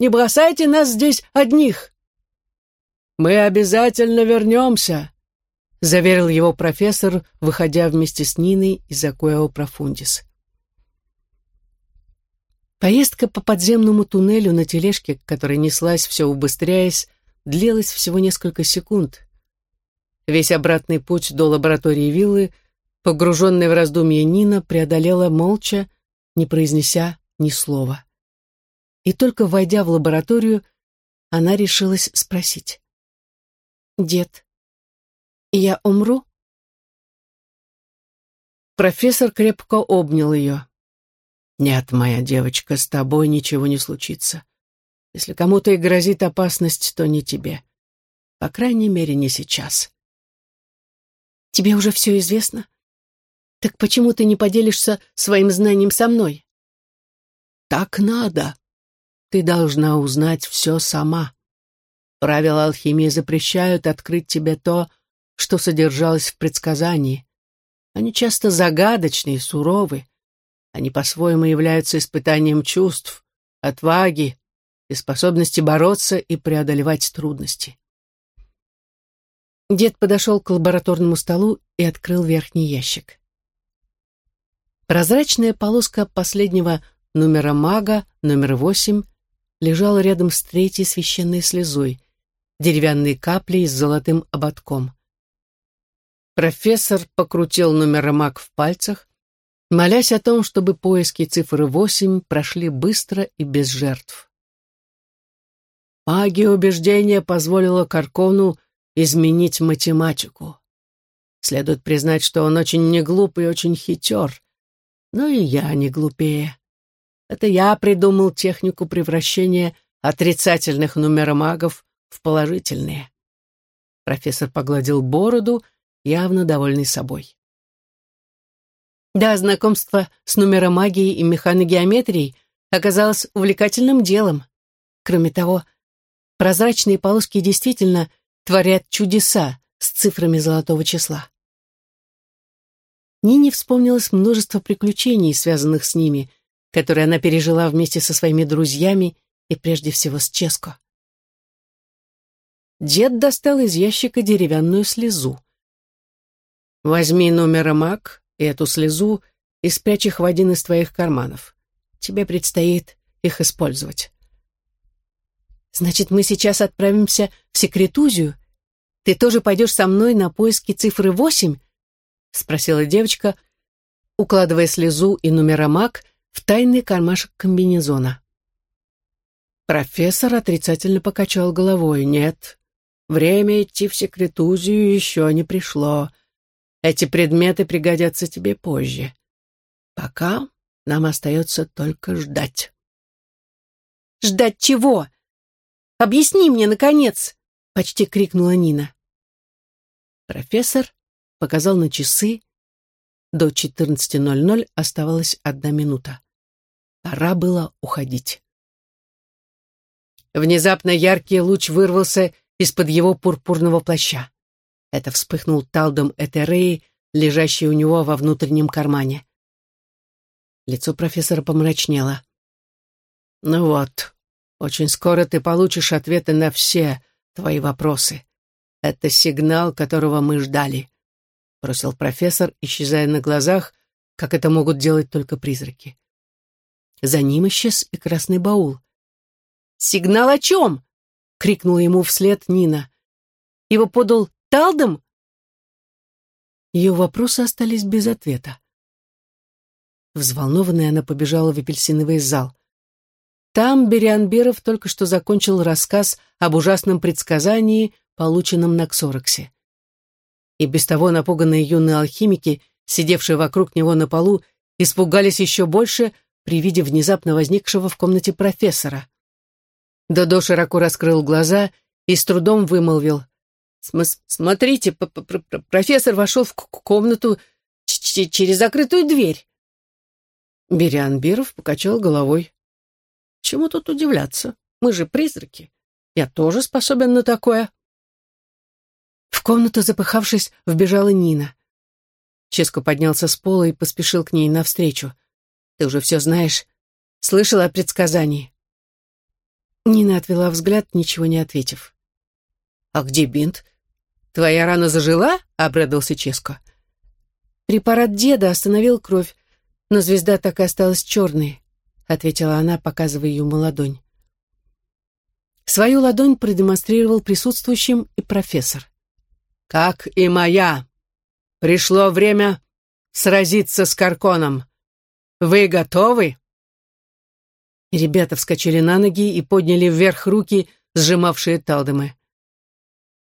Не бросайте нас здесь одних!» «Мы обязательно вернемся», — заверил его профессор, выходя вместе с Ниной из Акуэо Профундис. Поездка по подземному туннелю на тележке, которая неслась все убыстряясь, длилась всего несколько секунд. Весь обратный путь до лаборатории виллы, погруженная в раздумье Нина, преодолела молча, не произнеся ни слова. И только войдя в лабораторию, она решилась спросить. «Дед, я умру?» Профессор крепко обнял ее. «Нет, моя девочка, с тобой ничего не случится. Если кому-то и грозит опасность, то не тебе. По крайней мере, не сейчас». «Тебе уже все известно? Так почему ты не поделишься своим знанием со мной?» «Так надо. Ты должна узнать все сама. Правила алхимии запрещают открыть тебе то, что содержалось в предсказании. Они часто загадочны и суровы. Они по-своему являются испытанием чувств, отваги и способности бороться и преодолевать трудности. Дед подошел к лабораторному столу и открыл верхний ящик. Прозрачная полоска последнего номера мага, номер восемь, лежала рядом с третьей священной слезой, деревянной каплей с золотым ободком. Профессор покрутил номер маг в пальцах, молясь о том, чтобы поиски цифры восемь прошли быстро и без жертв. Магия убеждения позволила Каркону изменить математику. Следует признать, что он очень неглуп и очень хитер. Но и я не глупее. Это я придумал технику превращения отрицательных нумеромагов в положительные. Профессор погладил бороду, явно довольный собой. Да, знакомство с нумеромагией и механогеометрией оказалось увлекательным делом. Кроме того, прозрачные полоски действительно творят чудеса с цифрами золотого числа. Нине вспомнилось множество приключений, связанных с ними, которые она пережила вместе со своими друзьями и прежде всего с Ческо. Дед достал из ящика деревянную слезу. «Возьми номер МАК и эту слезу и спрячь их в один из твоих карманов. Тебе предстоит их использовать». «Значит, мы сейчас отправимся в секретузию ты тоже пойдешь со мной на поиски цифры восемь?» — спросила девочка, укладывая слезу и нумеромаг в тайный кармашек комбинезона. Профессор отрицательно покачал головой. «Нет, время идти в секретузию еще не пришло. Эти предметы пригодятся тебе позже. Пока нам остается только ждать». «Ждать чего? Объясни мне, наконец!» — почти крикнула Нина. Профессор показал на часы. До 14.00 оставалась одна минута. Пора было уходить. Внезапно яркий луч вырвался из-под его пурпурного плаща. Это вспыхнул талдом Этереи, лежащий у него во внутреннем кармане. Лицо профессора помрачнело. «Ну вот, очень скоро ты получишь ответы на все твои вопросы. Это сигнал, которого мы ждали», — бросил профессор, исчезая на глазах, как это могут делать только призраки. За ним исчез и красный баул. «Сигнал о чем?» — крикнула ему вслед Нина. «Его подал Талдом?» Ее вопросы остались без ответа. Взволнованная она побежала в апельсиновый зал. Там Берианберов только что закончил рассказ об ужасном предсказании, полученном на Ксороксе. И без того напуганные юные алхимики, сидевшие вокруг него на полу, испугались еще больше при виде внезапно возникшего в комнате профессора. Додо широко раскрыл глаза и с трудом вымолвил. «Смотрите, профессор вошел в комнату через закрытую дверь». Берианбиров покачал головой. Чему тут удивляться? Мы же призраки. Я тоже способен на такое. В комнату, запыхавшись, вбежала Нина. Ческо поднялся с пола и поспешил к ней навстречу. «Ты уже все знаешь. Слышала о предсказании?» Нина отвела взгляд, ничего не ответив. «А где бинт? Твоя рана зажила?» — обрадовался Ческо. «Препарат деда остановил кровь, но звезда так и осталась черной ответила она, показывая ему ладонь. Свою ладонь продемонстрировал присутствующим и профессор. «Как и моя. Пришло время сразиться с Карконом. Вы готовы?» Ребята вскочили на ноги и подняли вверх руки, сжимавшие талдемы.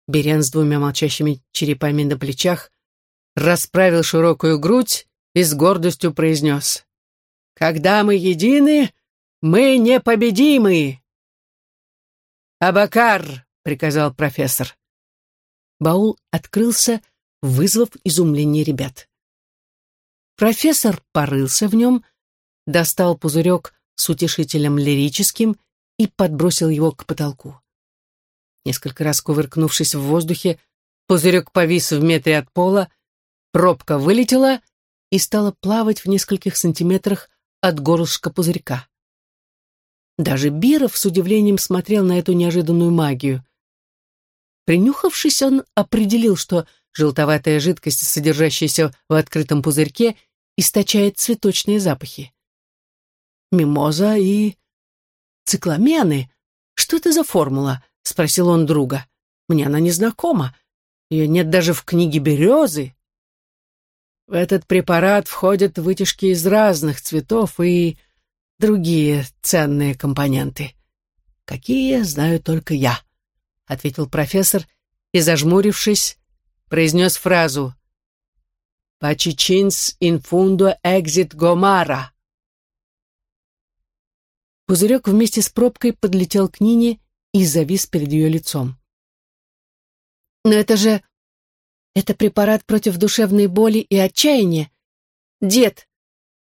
Берен с двумя молчащими черепами на плечах расправил широкую грудь и с гордостью произнес когда мы едины, мы непобедимы. «Абакар!» — приказал профессор. Баул открылся, вызвав изумление ребят. Профессор порылся в нем, достал пузырек с утешителем лирическим и подбросил его к потолку. Несколько раз кувыркнувшись в воздухе, пузырек повис в метре от пола, пробка вылетела и стала плавать в нескольких сантиметрах от горлышка пузырька. Даже Биров с удивлением смотрел на эту неожиданную магию. Принюхавшись, он определил, что желтоватая жидкость, содержащаяся в открытом пузырьке, источает цветочные запахи. Мимоза и... цикламены. Что это за формула? Спросил он друга. Мне она не знакома. Ее нет даже в книге «Березы». В этот препарат входят вытяжки из разных цветов и другие ценные компоненты. Какие, знаю только я, — ответил профессор и, зажмурившись, произнес фразу «Пачичинс инфундо экзит гомара». Пузырек вместе с пробкой подлетел к Нине и завис перед ее лицом. «Но это же... это препарат против душевной боли и отчаяния. Дед,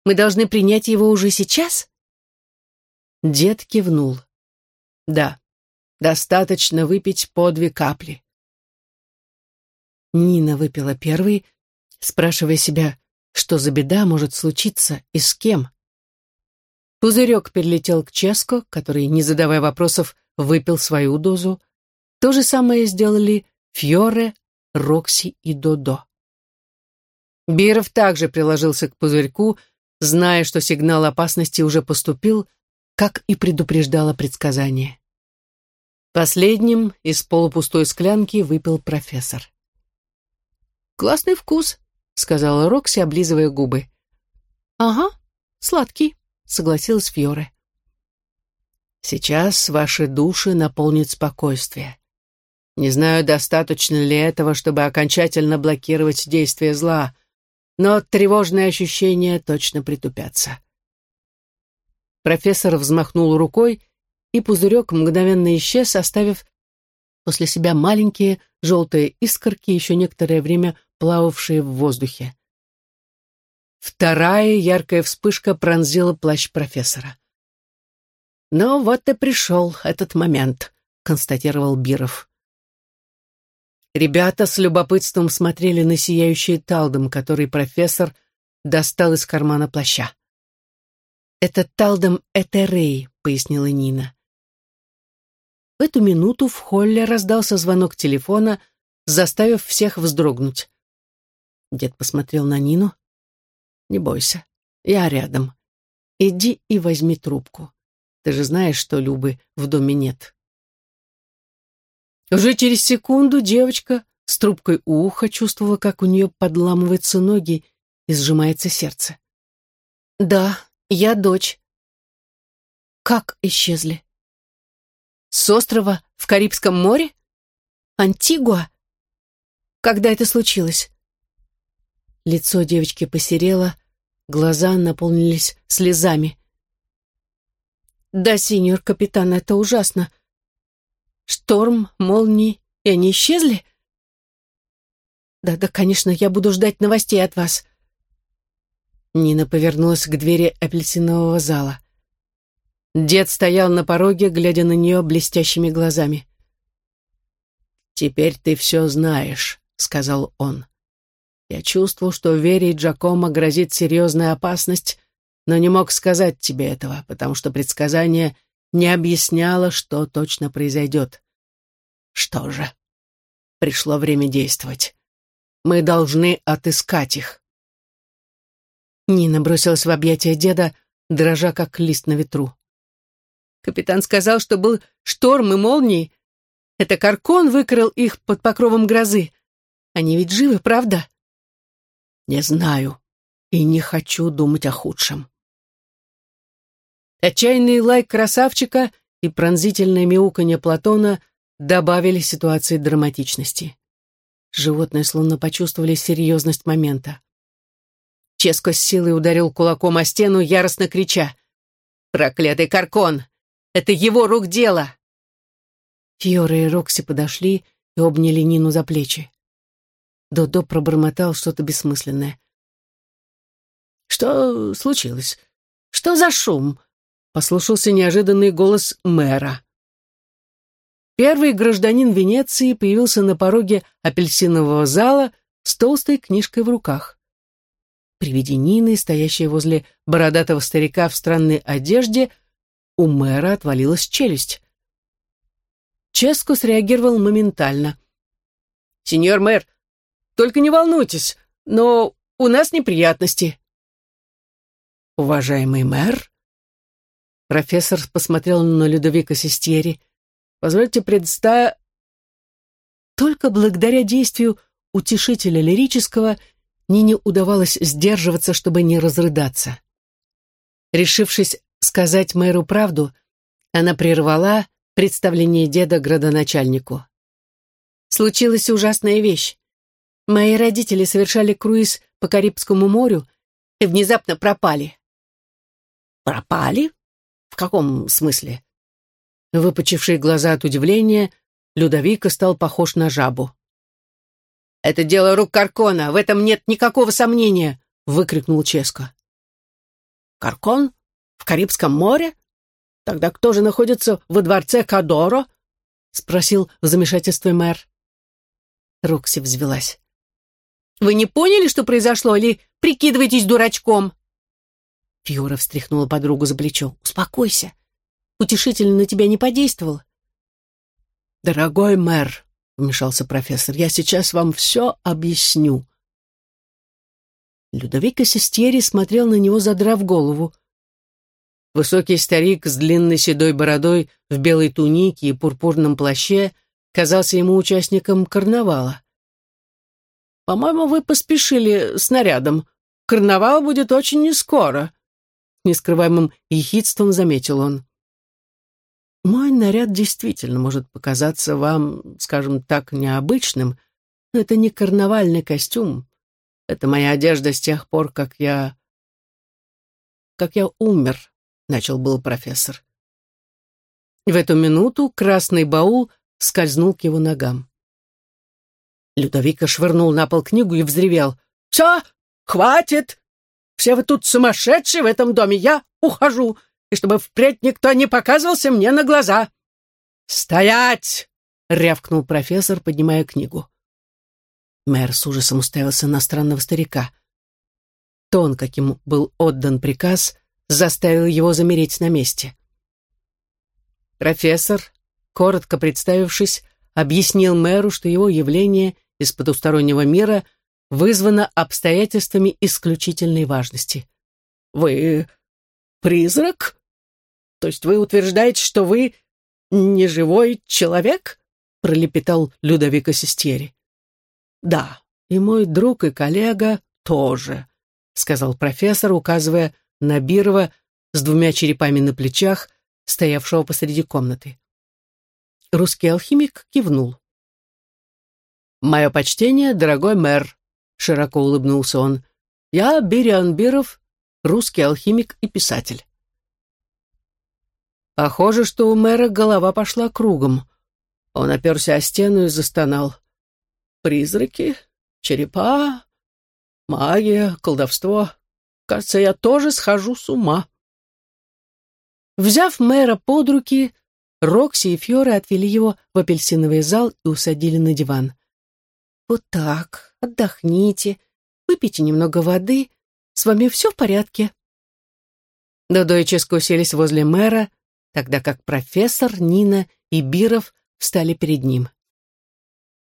мы должны принять его уже сейчас?» Дед кивнул. «Да, достаточно выпить по две капли». Нина выпила первый, спрашивая себя, что за беда может случиться и с кем. Пузырек перелетел к Ческо, который, не задавая вопросов, выпил свою дозу. То же самое сделали Фьоре, Рокси и Додо. Биров также приложился к пузырьку, зная, что сигнал опасности уже поступил, как и предупреждало предсказание. Последним из полупустой склянки выпил профессор. «Классный вкус», — сказала Рокси, облизывая губы. «Ага, сладкий», — согласилась Фьоре. «Сейчас ваши души наполнит спокойствие. Не знаю, достаточно ли этого, чтобы окончательно блокировать действие зла, но тревожные ощущения точно притупятся». Профессор взмахнул рукой, и пузырек мгновенно исчез, оставив после себя маленькие желтые искорки, еще некоторое время плававшие в воздухе. Вторая яркая вспышка пронзила плащ профессора. «Ну вот и пришел этот момент», — констатировал Биров. Ребята с любопытством смотрели на сияющий талдом, который профессор достал из кармана плаща. «Это талдом Этерей», — пояснила Нина. В эту минуту в холле раздался звонок телефона, заставив всех вздрогнуть. Дед посмотрел на Нину. «Не бойся, я рядом. Иди и возьми трубку. Ты же знаешь, что Любы в доме нет». Уже через секунду девочка с трубкой у уха чувствовала, как у нее подламываются ноги и сжимается сердце. «Да, я дочь». «Как исчезли?» «С острова в Карибском море? Антигуа? Когда это случилось?» Лицо девочки посерело, глаза наполнились слезами. «Да, сеньор капитан, это ужасно. Шторм, молнии, и они исчезли?» «Да, да, конечно, я буду ждать новостей от вас». Нина повернулась к двери апельсинового зала. Дед стоял на пороге, глядя на нее блестящими глазами. «Теперь ты все знаешь», — сказал он. Я чувствовал, что Вере и Джакомо грозит серьезная опасность, но не мог сказать тебе этого, потому что предсказание не объясняло, что точно произойдет. Что же, пришло время действовать. Мы должны отыскать их. Нина бросилась в объятия деда, дрожа как лист на ветру. Капитан сказал, что был шторм и молнии. Это Каркон выкрал их под покровом грозы. Они ведь живы, правда? Не знаю и не хочу думать о худшем. Отчаянный лайк красавчика и пронзительное мяуканье Платона добавили ситуации драматичности. Животные словно почувствовали серьезность момента. Ческо с силой ударил кулаком о стену, яростно крича. «Проклятый Каркон! Это его рук дело!» Фьора и Рокси подошли и обняли Нину за плечи. Додо пробормотал что-то бессмысленное. «Что случилось? Что за шум?» — послушался неожиданный голос мэра. Первый гражданин Венеции появился на пороге апельсинового зала с толстой книжкой в руках. При виде Нины, стоящей возле бородатого старика в странной одежде, у мэра отвалилась челюсть. Ческо среагировал моментально. «Сеньор мэр, только не волнуйтесь, но у нас неприятности». «Уважаемый мэр?» Профессор посмотрел на Людовика Систери. «Позвольте представить...» Только благодаря действию утешителя лирического Нине удавалось сдерживаться, чтобы не разрыдаться. Решившись сказать мэру правду, она прервала представление деда градоначальнику. Случилась ужасная вещь. Мои родители совершали круиз по Карибскому морю и внезапно пропали. Пропали? В каком смысле? Выпучившие глаза от удивления, Людовика стал похож на жабу. «Это дело рук Каркона, в этом нет никакого сомнения!» — выкрикнул Ческо. «Каркон? В Карибском море? Тогда кто же находится во дворце Кадоро?» — спросил в замешательстве мэр. Рокси взвелась. «Вы не поняли, что произошло, или прикидываетесь дурачком?» Фьора встряхнула подругу за плечо. «Успокойся. Утешитель на тебя не подействовал?» «Дорогой мэр», — вмешался профессор, — «я сейчас вам все объясню». Людовик Сестьери смотрел на него, задрав голову. Высокий старик с длинной седой бородой в белой тунике и пурпурном плаще казался ему участником карнавала. «По-моему, вы поспешили с нарядом. Карнавал будет очень нескоро», — нескрываемым ехидством заметил он. «Мой наряд действительно может показаться вам, скажем так, необычным, но это не карнавальный костюм. Это моя одежда с тех пор, как я... как я умер», начал был профессор. В эту минуту красный баул скользнул к его ногам. Людовика швырнул на пол книгу и взревел. «Все, хватит! Все вы тут сумасшедшие в этом доме! Я ухожу, и чтобы впредь никто не показывался мне на глаза!» «Стоять!» — рявкнул профессор, поднимая книгу. Мэр с ужасом уставился на странного старика. Тон, каким был отдан приказ, заставил его замереть на месте. Профессор, коротко представившись, объяснил мэру, что его явление из потустороннего мира вызвано обстоятельствами исключительной важности. «Вы призрак? То есть вы утверждаете, что вы не живой человек?» пролепетал Людовик Ассистери. «Да, и мой друг и коллега тоже», сказал профессор, указывая Набирова с двумя черепами на плечах, стоявшего посреди комнаты. Русский алхимик кивнул. «Мое почтение, дорогой мэр», — широко улыбнулся он. «Я Бириан Биров, русский алхимик и писатель». Похоже, что у мэра голова пошла кругом. Он оперся о стену и застонал. «Призраки? Черепа? Магия? Колдовство? Кажется, я тоже схожу с ума. Взяв мэра под руки, Рокси и Фьоры отвели его в апельсиновый зал и усадили на диван. «Вот так, отдохните, выпейте немного воды, с вами все в порядке». Додо и Ческо уселись возле мэра, тогда как профессор, Нина и Биров встали перед ним.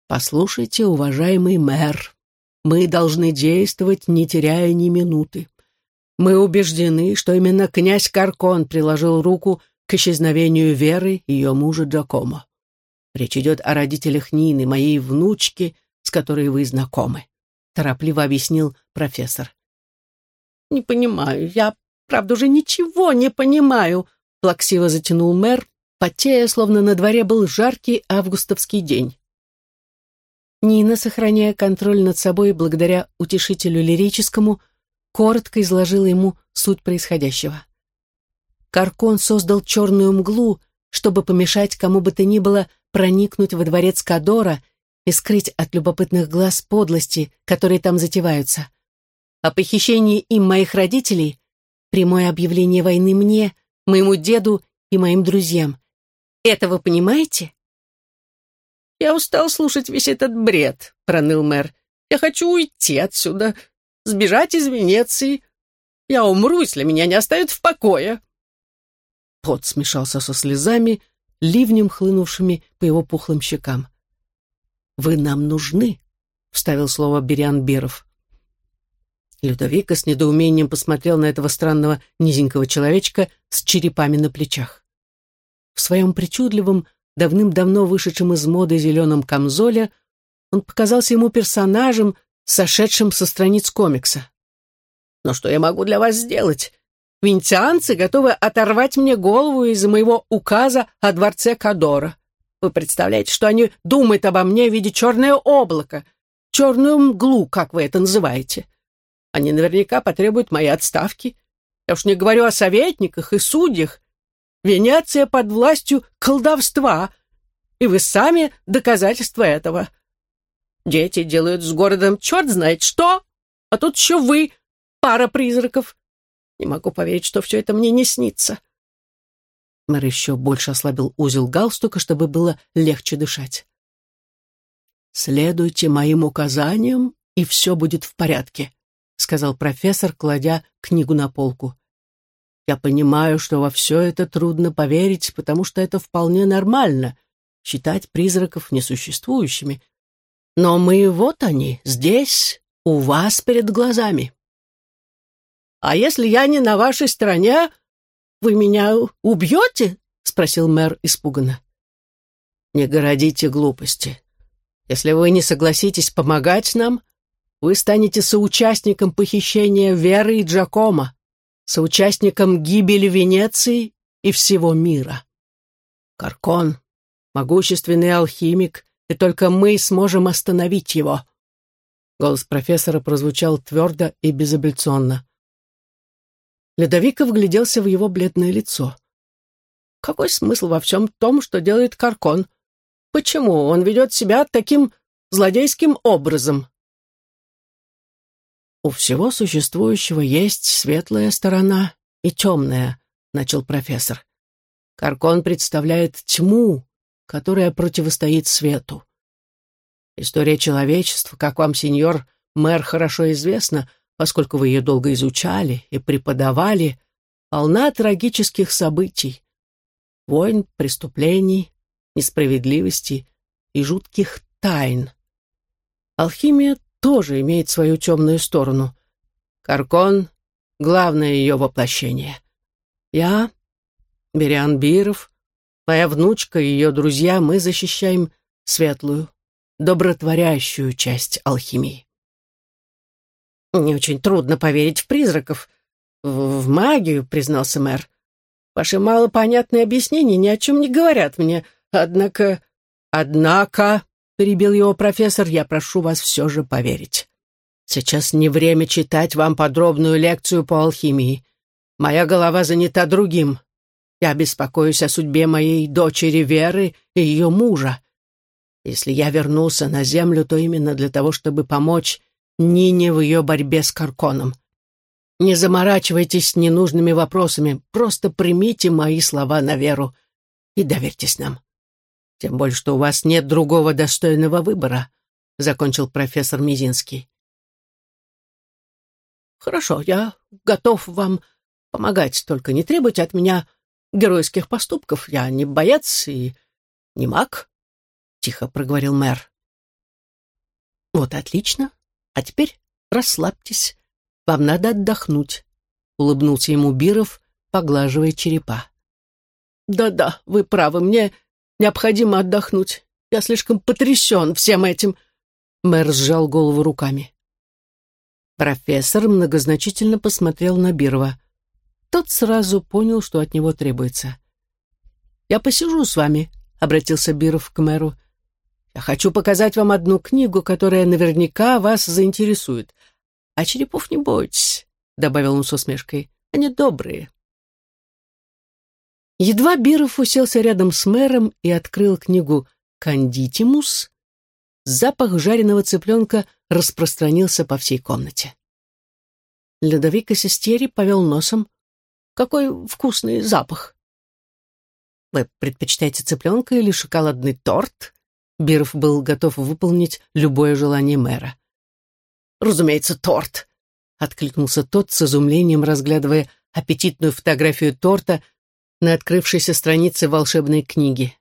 «Послушайте, уважаемый мэр, мы должны действовать, не теряя ни минуты. Мы убеждены, что именно князь Каркон приложил руку к исчезновению Веры и ее мужа Джакомо. Речь идет о родителях Нины, моей внучки, с которой вы знакомы», — торопливо объяснил профессор. «Не понимаю, я, правда, уже ничего не понимаю», — плаксиво затянул мэр, потея, словно на дворе был жаркий августовский день. Нина, сохраняя контроль над собой благодаря утешителю лирическому, коротко изложила ему суть происходящего. Каркон создал черную мглу, чтобы помешать кому бы то ни было проникнуть во дворец Кадора и скрыть от любопытных глаз подлости, которые там затеваются. О похищении им моих родителей — прямое объявление войны мне, моему деду и моим друзьям. Это вы понимаете? «Я устал слушать весь этот бред», — проныл мэр. «Я хочу уйти отсюда сбежать из Венеции. Я умру, если меня не оставят в покое». Пот смешался со слезами, ливнем хлынувшими по его пухлым щекам. «Вы нам нужны», — вставил слово Бериан Биров. Людовика с недоумением посмотрел на этого странного низенького человечка с черепами на плечах. В своем причудливом, давным-давно вышедшем из моды зеленом камзоле он показался ему персонажем, сошедшим со страниц комикса. «Но что я могу для вас сделать? Венецианцы готовы оторвать мне голову из-за моего указа о дворце Кадора. Вы представляете, что они думают обо мне в виде черное облако, черную мглу, как вы это называете?» Они наверняка потребуют моей отставки. Я уж не говорю о советниках и судьях. Венеция под властью колдовства, и вы сами доказательство этого. Дети делают с городом черт знает что, а тут еще вы, пара призраков. Не могу поверить, что все это мне не снится. Мэр еще больше ослабил узел галстука, чтобы было легче дышать. «Следуйте моим указаниям, и все будет в порядке», сказал профессор, кладя книгу на полку. Я понимаю, что во все это трудно поверить, потому что это вполне нормально — считать призраков несуществующими. Но мы вот они, здесь, у вас перед глазами. «А если я не на вашей стороне, вы меня убьете?» — спросил мэр испуганно. «Не городите глупости. Если вы не согласитесь помогать нам, вы станете соучастником похищения Веры и Джакома, соучастником гибели Венеции и всего мира. Каркон — могущественный алхимик, и только мы сможем остановить его. Голос профессора прозвучал твердо и безапелляционно. Ледовика вгляделся в его бледное лицо. Какой смысл во всем том, что делает Каркон? Почему он ведет себя таким злодейским образом? «У всего существующего есть светлая сторона и темная», — начал профессор. «Каркон представляет тьму, которая противостоит свету. История человечества, как вам, сеньор, мэр, хорошо известна, поскольку вы ее долго изучали и преподавали, полна трагических событий, войн, преступлений, несправедливости и жутких тайн. Алхимия тоже имеет свою темную сторону. Каркон — главное ее воплощение. Я, Бериан Биров, моя внучка и ее друзья, мы защищаем светлую, добротворящую часть алхимии. «Мне очень трудно поверить в призраков, в, в магию», — признался мэр. «Ваши малопонятные объяснения ни о чем не говорят мне, однако...» «Однако», перебил его профессор, я прошу вас все же поверить. Сейчас не время читать вам подробную лекцию по алхимии. Моя голова занята другим. Я беспокоюсь о судьбе моей дочери Веры и ее мужа. Если я вернулся на землю, то именно для того, чтобы помочь Нине в ее борьбе с Карконом. Не заморачивайтесь ненужными вопросами, просто примите мои слова на веру и доверьтесь нам. Тем более, что у вас нет другого достойного выбора», — закончил профессор Мизинский. «Хорошо, я готов вам помогать, только не требуйте от меня геройских поступков. Я не боец и не маг», — тихо проговорил мэр. «Вот отлично. А теперь расслабьтесь. Вам надо отдохнуть», — улыбнулся ему Биров, поглаживая черепа. «Да-да, вы правы, мне Необходимо отдохнуть. Я слишком потрясен всем этим. Мэр сжал голову руками. Профессор многозначительно посмотрел на Бирова. Тот сразу понял, что от него требуется. «Я посижу с вами», — обратился Биров к мэру. «Я хочу показать вам одну книгу, которая наверняка вас заинтересует. А черепов не бойтесь», — добавил он с усмешкой. «Они добрые». Едва Биров уселся рядом с мэром и открыл книгу «Кандитимус», запах жареного цыпленка распространился по всей комнате. Ледовик Ассистери повел носом. «Какой вкусный запах!» «Вы предпочитаете цыпленка или шоколадный торт?» Биров был готов выполнить любое желание мэра. «Разумеется, торт!» — откликнулся тот с изумлением, разглядывая аппетитную фотографию торта, на открывшейся странице волшебной книги.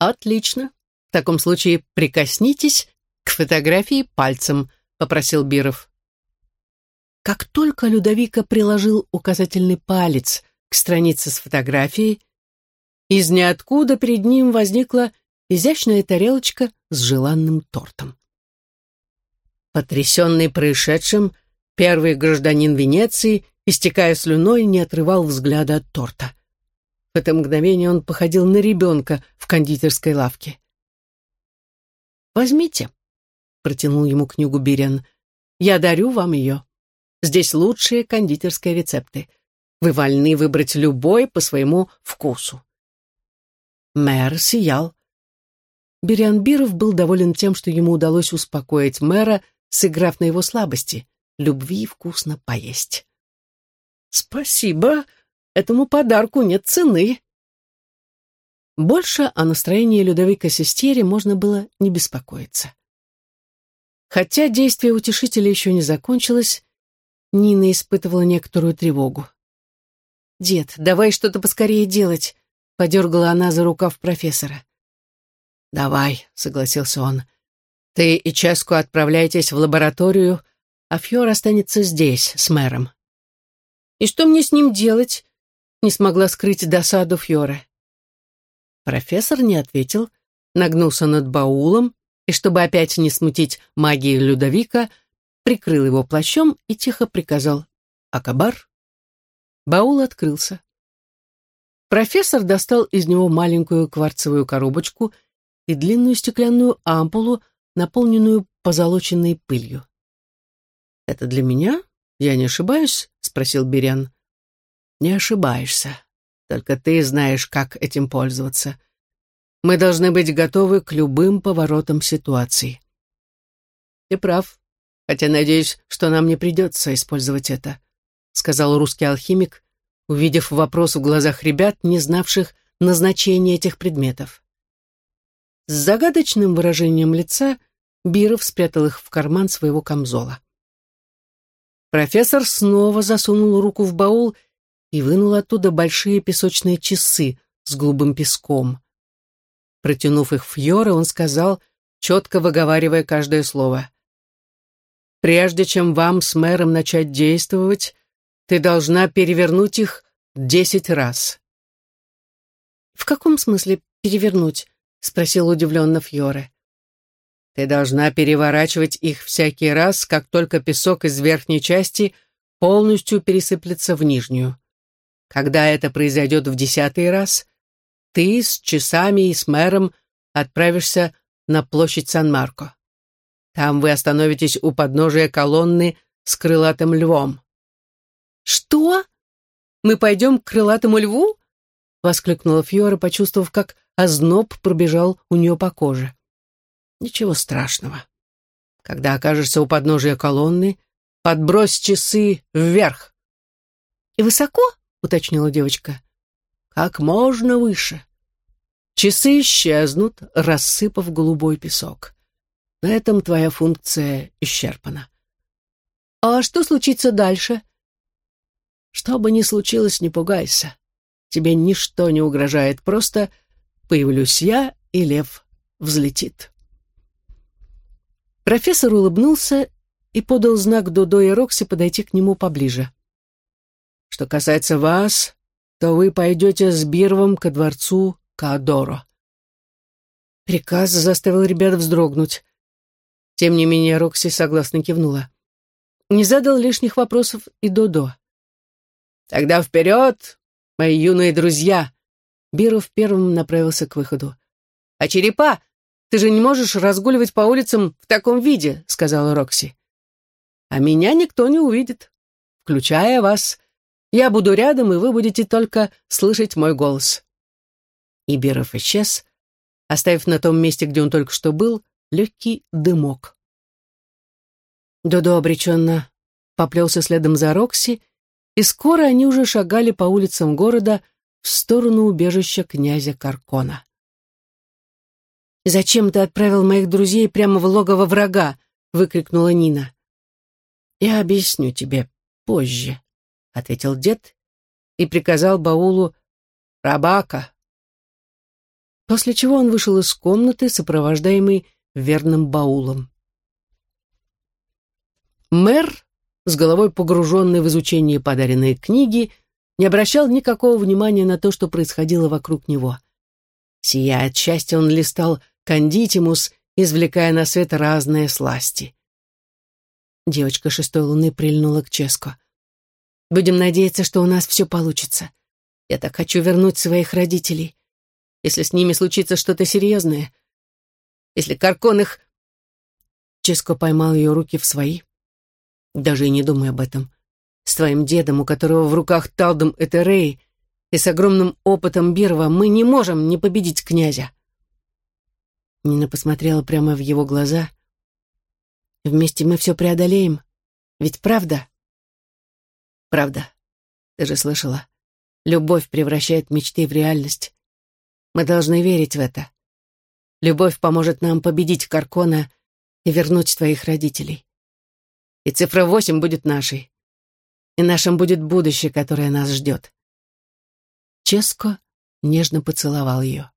«Отлично. В таком случае прикоснитесь к фотографии пальцем», — попросил Биров. Как только Людовика приложил указательный палец к странице с фотографией, из ниоткуда перед ним возникла изящная тарелочка с желанным тортом. Потрясенный происшедшим, первый гражданин Венеции, истекая слюной, не отрывал взгляда от торта. В это мгновение он походил на ребенка в кондитерской лавке. «Возьмите», — протянул ему книгу Бирен, — «я дарю вам ее. Здесь лучшие кондитерские рецепты. Вы вольны выбрать любой по своему вкусу». Мэр сиял. Бириан Биров был доволен тем, что ему удалось успокоить мэра, сыграв на его слабости — любви вкусно поесть. «Спасибо, этому подарку нет цены». Больше о настроении Людовика Сестери можно было не беспокоиться. Хотя действие утешителя еще не закончилось, Нина испытывала некоторую тревогу. «Дед, давай что-то поскорее делать. Подергала она за рукав профессора. «Давай», — согласился он. «Ты и Ческу отправляйтесь в лабораторию, а Фьор останется здесь, с мэром». «И что мне с ним делать?» — не смогла скрыть досаду Фьора. Профессор не ответил, нагнулся над баулом и, чтобы опять не смутить магии Людовика, прикрыл его плащом и тихо приказал «Акабар». Баул открылся. Профессор достал из него маленькую кварцевую коробочку и длинную стеклянную ампулу, наполненную позолоченной пылью. «Это для меня? Я не ошибаюсь?» — спросил Берян. «Не ошибаешься. Только ты знаешь, как этим пользоваться. Мы должны быть готовы к любым поворотам ситуации». «Ты прав, хотя надеюсь, что нам не придется использовать это», — сказал русский алхимик, увидев вопрос в глазах ребят, не знавших назначения этих предметов. С загадочным выражением лица Биров спрятал их в карман своего камзола. Профессор снова засунул руку в баул и вынул оттуда большие песочные часы с голубым песком. Протянув их Фьора, он сказал, четко выговаривая каждое слово. «Прежде чем вам с мэром начать действовать, ты должна перевернуть их десять раз. «В каком смысле перевернуть?» — спросил удивленно Фьоре. «Ты должна переворачивать их всякий раз, как только песок из верхней части полностью пересыплется в нижнюю. Когда это произойдет в десятый раз, ты с часами и с мэром отправишься на площадь Сан-Марко. Там вы остановитесь у подножия колонны с крылатым львом. «Что? Мы пойдем к крылатому льву?» — воскликнула Фьора, почувствовав, как озноб пробежал у нее по коже. «Ничего страшного. Когда окажешься у подножия колонны, подбрось часы вверх». «И высоко?» — уточнила девочка. «Как можно выше». Часы исчезнут, рассыпав голубой песок. На этом твоя функция исчерпана. «А что случится дальше?» Что бы ни случилось, не пугайся. Тебе ничто не угрожает, просто появлюсь я, и лев взлетит. Профессор улыбнулся и подал знак Додо и Рокси подойти к нему поближе. Что касается вас, то вы пойдете с Бирвом ко дворцу Каадоро. Приказ заставил ребят вздрогнуть. Тем не менее Рокси согласно кивнула. Не задал лишних вопросов и Додо. «Тогда вперед, мои юные друзья!» Биров первым направился к выходу. «А черепа, ты же не можешь разгуливать по улицам в таком виде», — сказала Рокси. «А меня никто не увидит, включая вас. Я буду рядом, и вы будете только слышать мой голос». И Биров исчез, оставив на том месте, где он только что был, легкий дымок. Додо обреченно поплелся следом за Рокси, и скоро они уже шагали по улицам города в сторону убежища князя Каркона. «Зачем ты отправил моих друзей прямо в логово врага?» — выкрикнула Нина. «Я объясню тебе позже», — ответил дед и приказал баулу «Рабака». После чего он вышел из комнаты, сопровождаемый верным баулом. Мэр, с головой погруженный в изучение подаренной книги, не обращал никакого внимания на то, что происходило вокруг него. Сияя от счастья, он листал «Кандитимус», извлекая на свет разные сласти. Девочка шестой луны прильнула к Ческо. «Будем надеяться, что у нас все получится. Я так хочу вернуть своих родителей. Если с ними случится что-то серьезное. Если Каркон их...» Ческо поймал ее руки в свои. «Даже и не думай об этом. С твоим дедом, у которого в руках Талдом Этерей, и с огромным опытом Бирва, мы не можем не победить князя». Нина посмотрела прямо в его глаза. «Вместе мы все преодолеем. Ведь правда?» «Правда. Ты же слышала. Любовь превращает мечты в реальность. Мы должны верить в это. Любовь поможет нам победить Каркона и вернуть твоих родителей. И цифра восемь будет нашей. И нашим будет будущее, которое нас ждет». Ческо нежно поцеловал ее.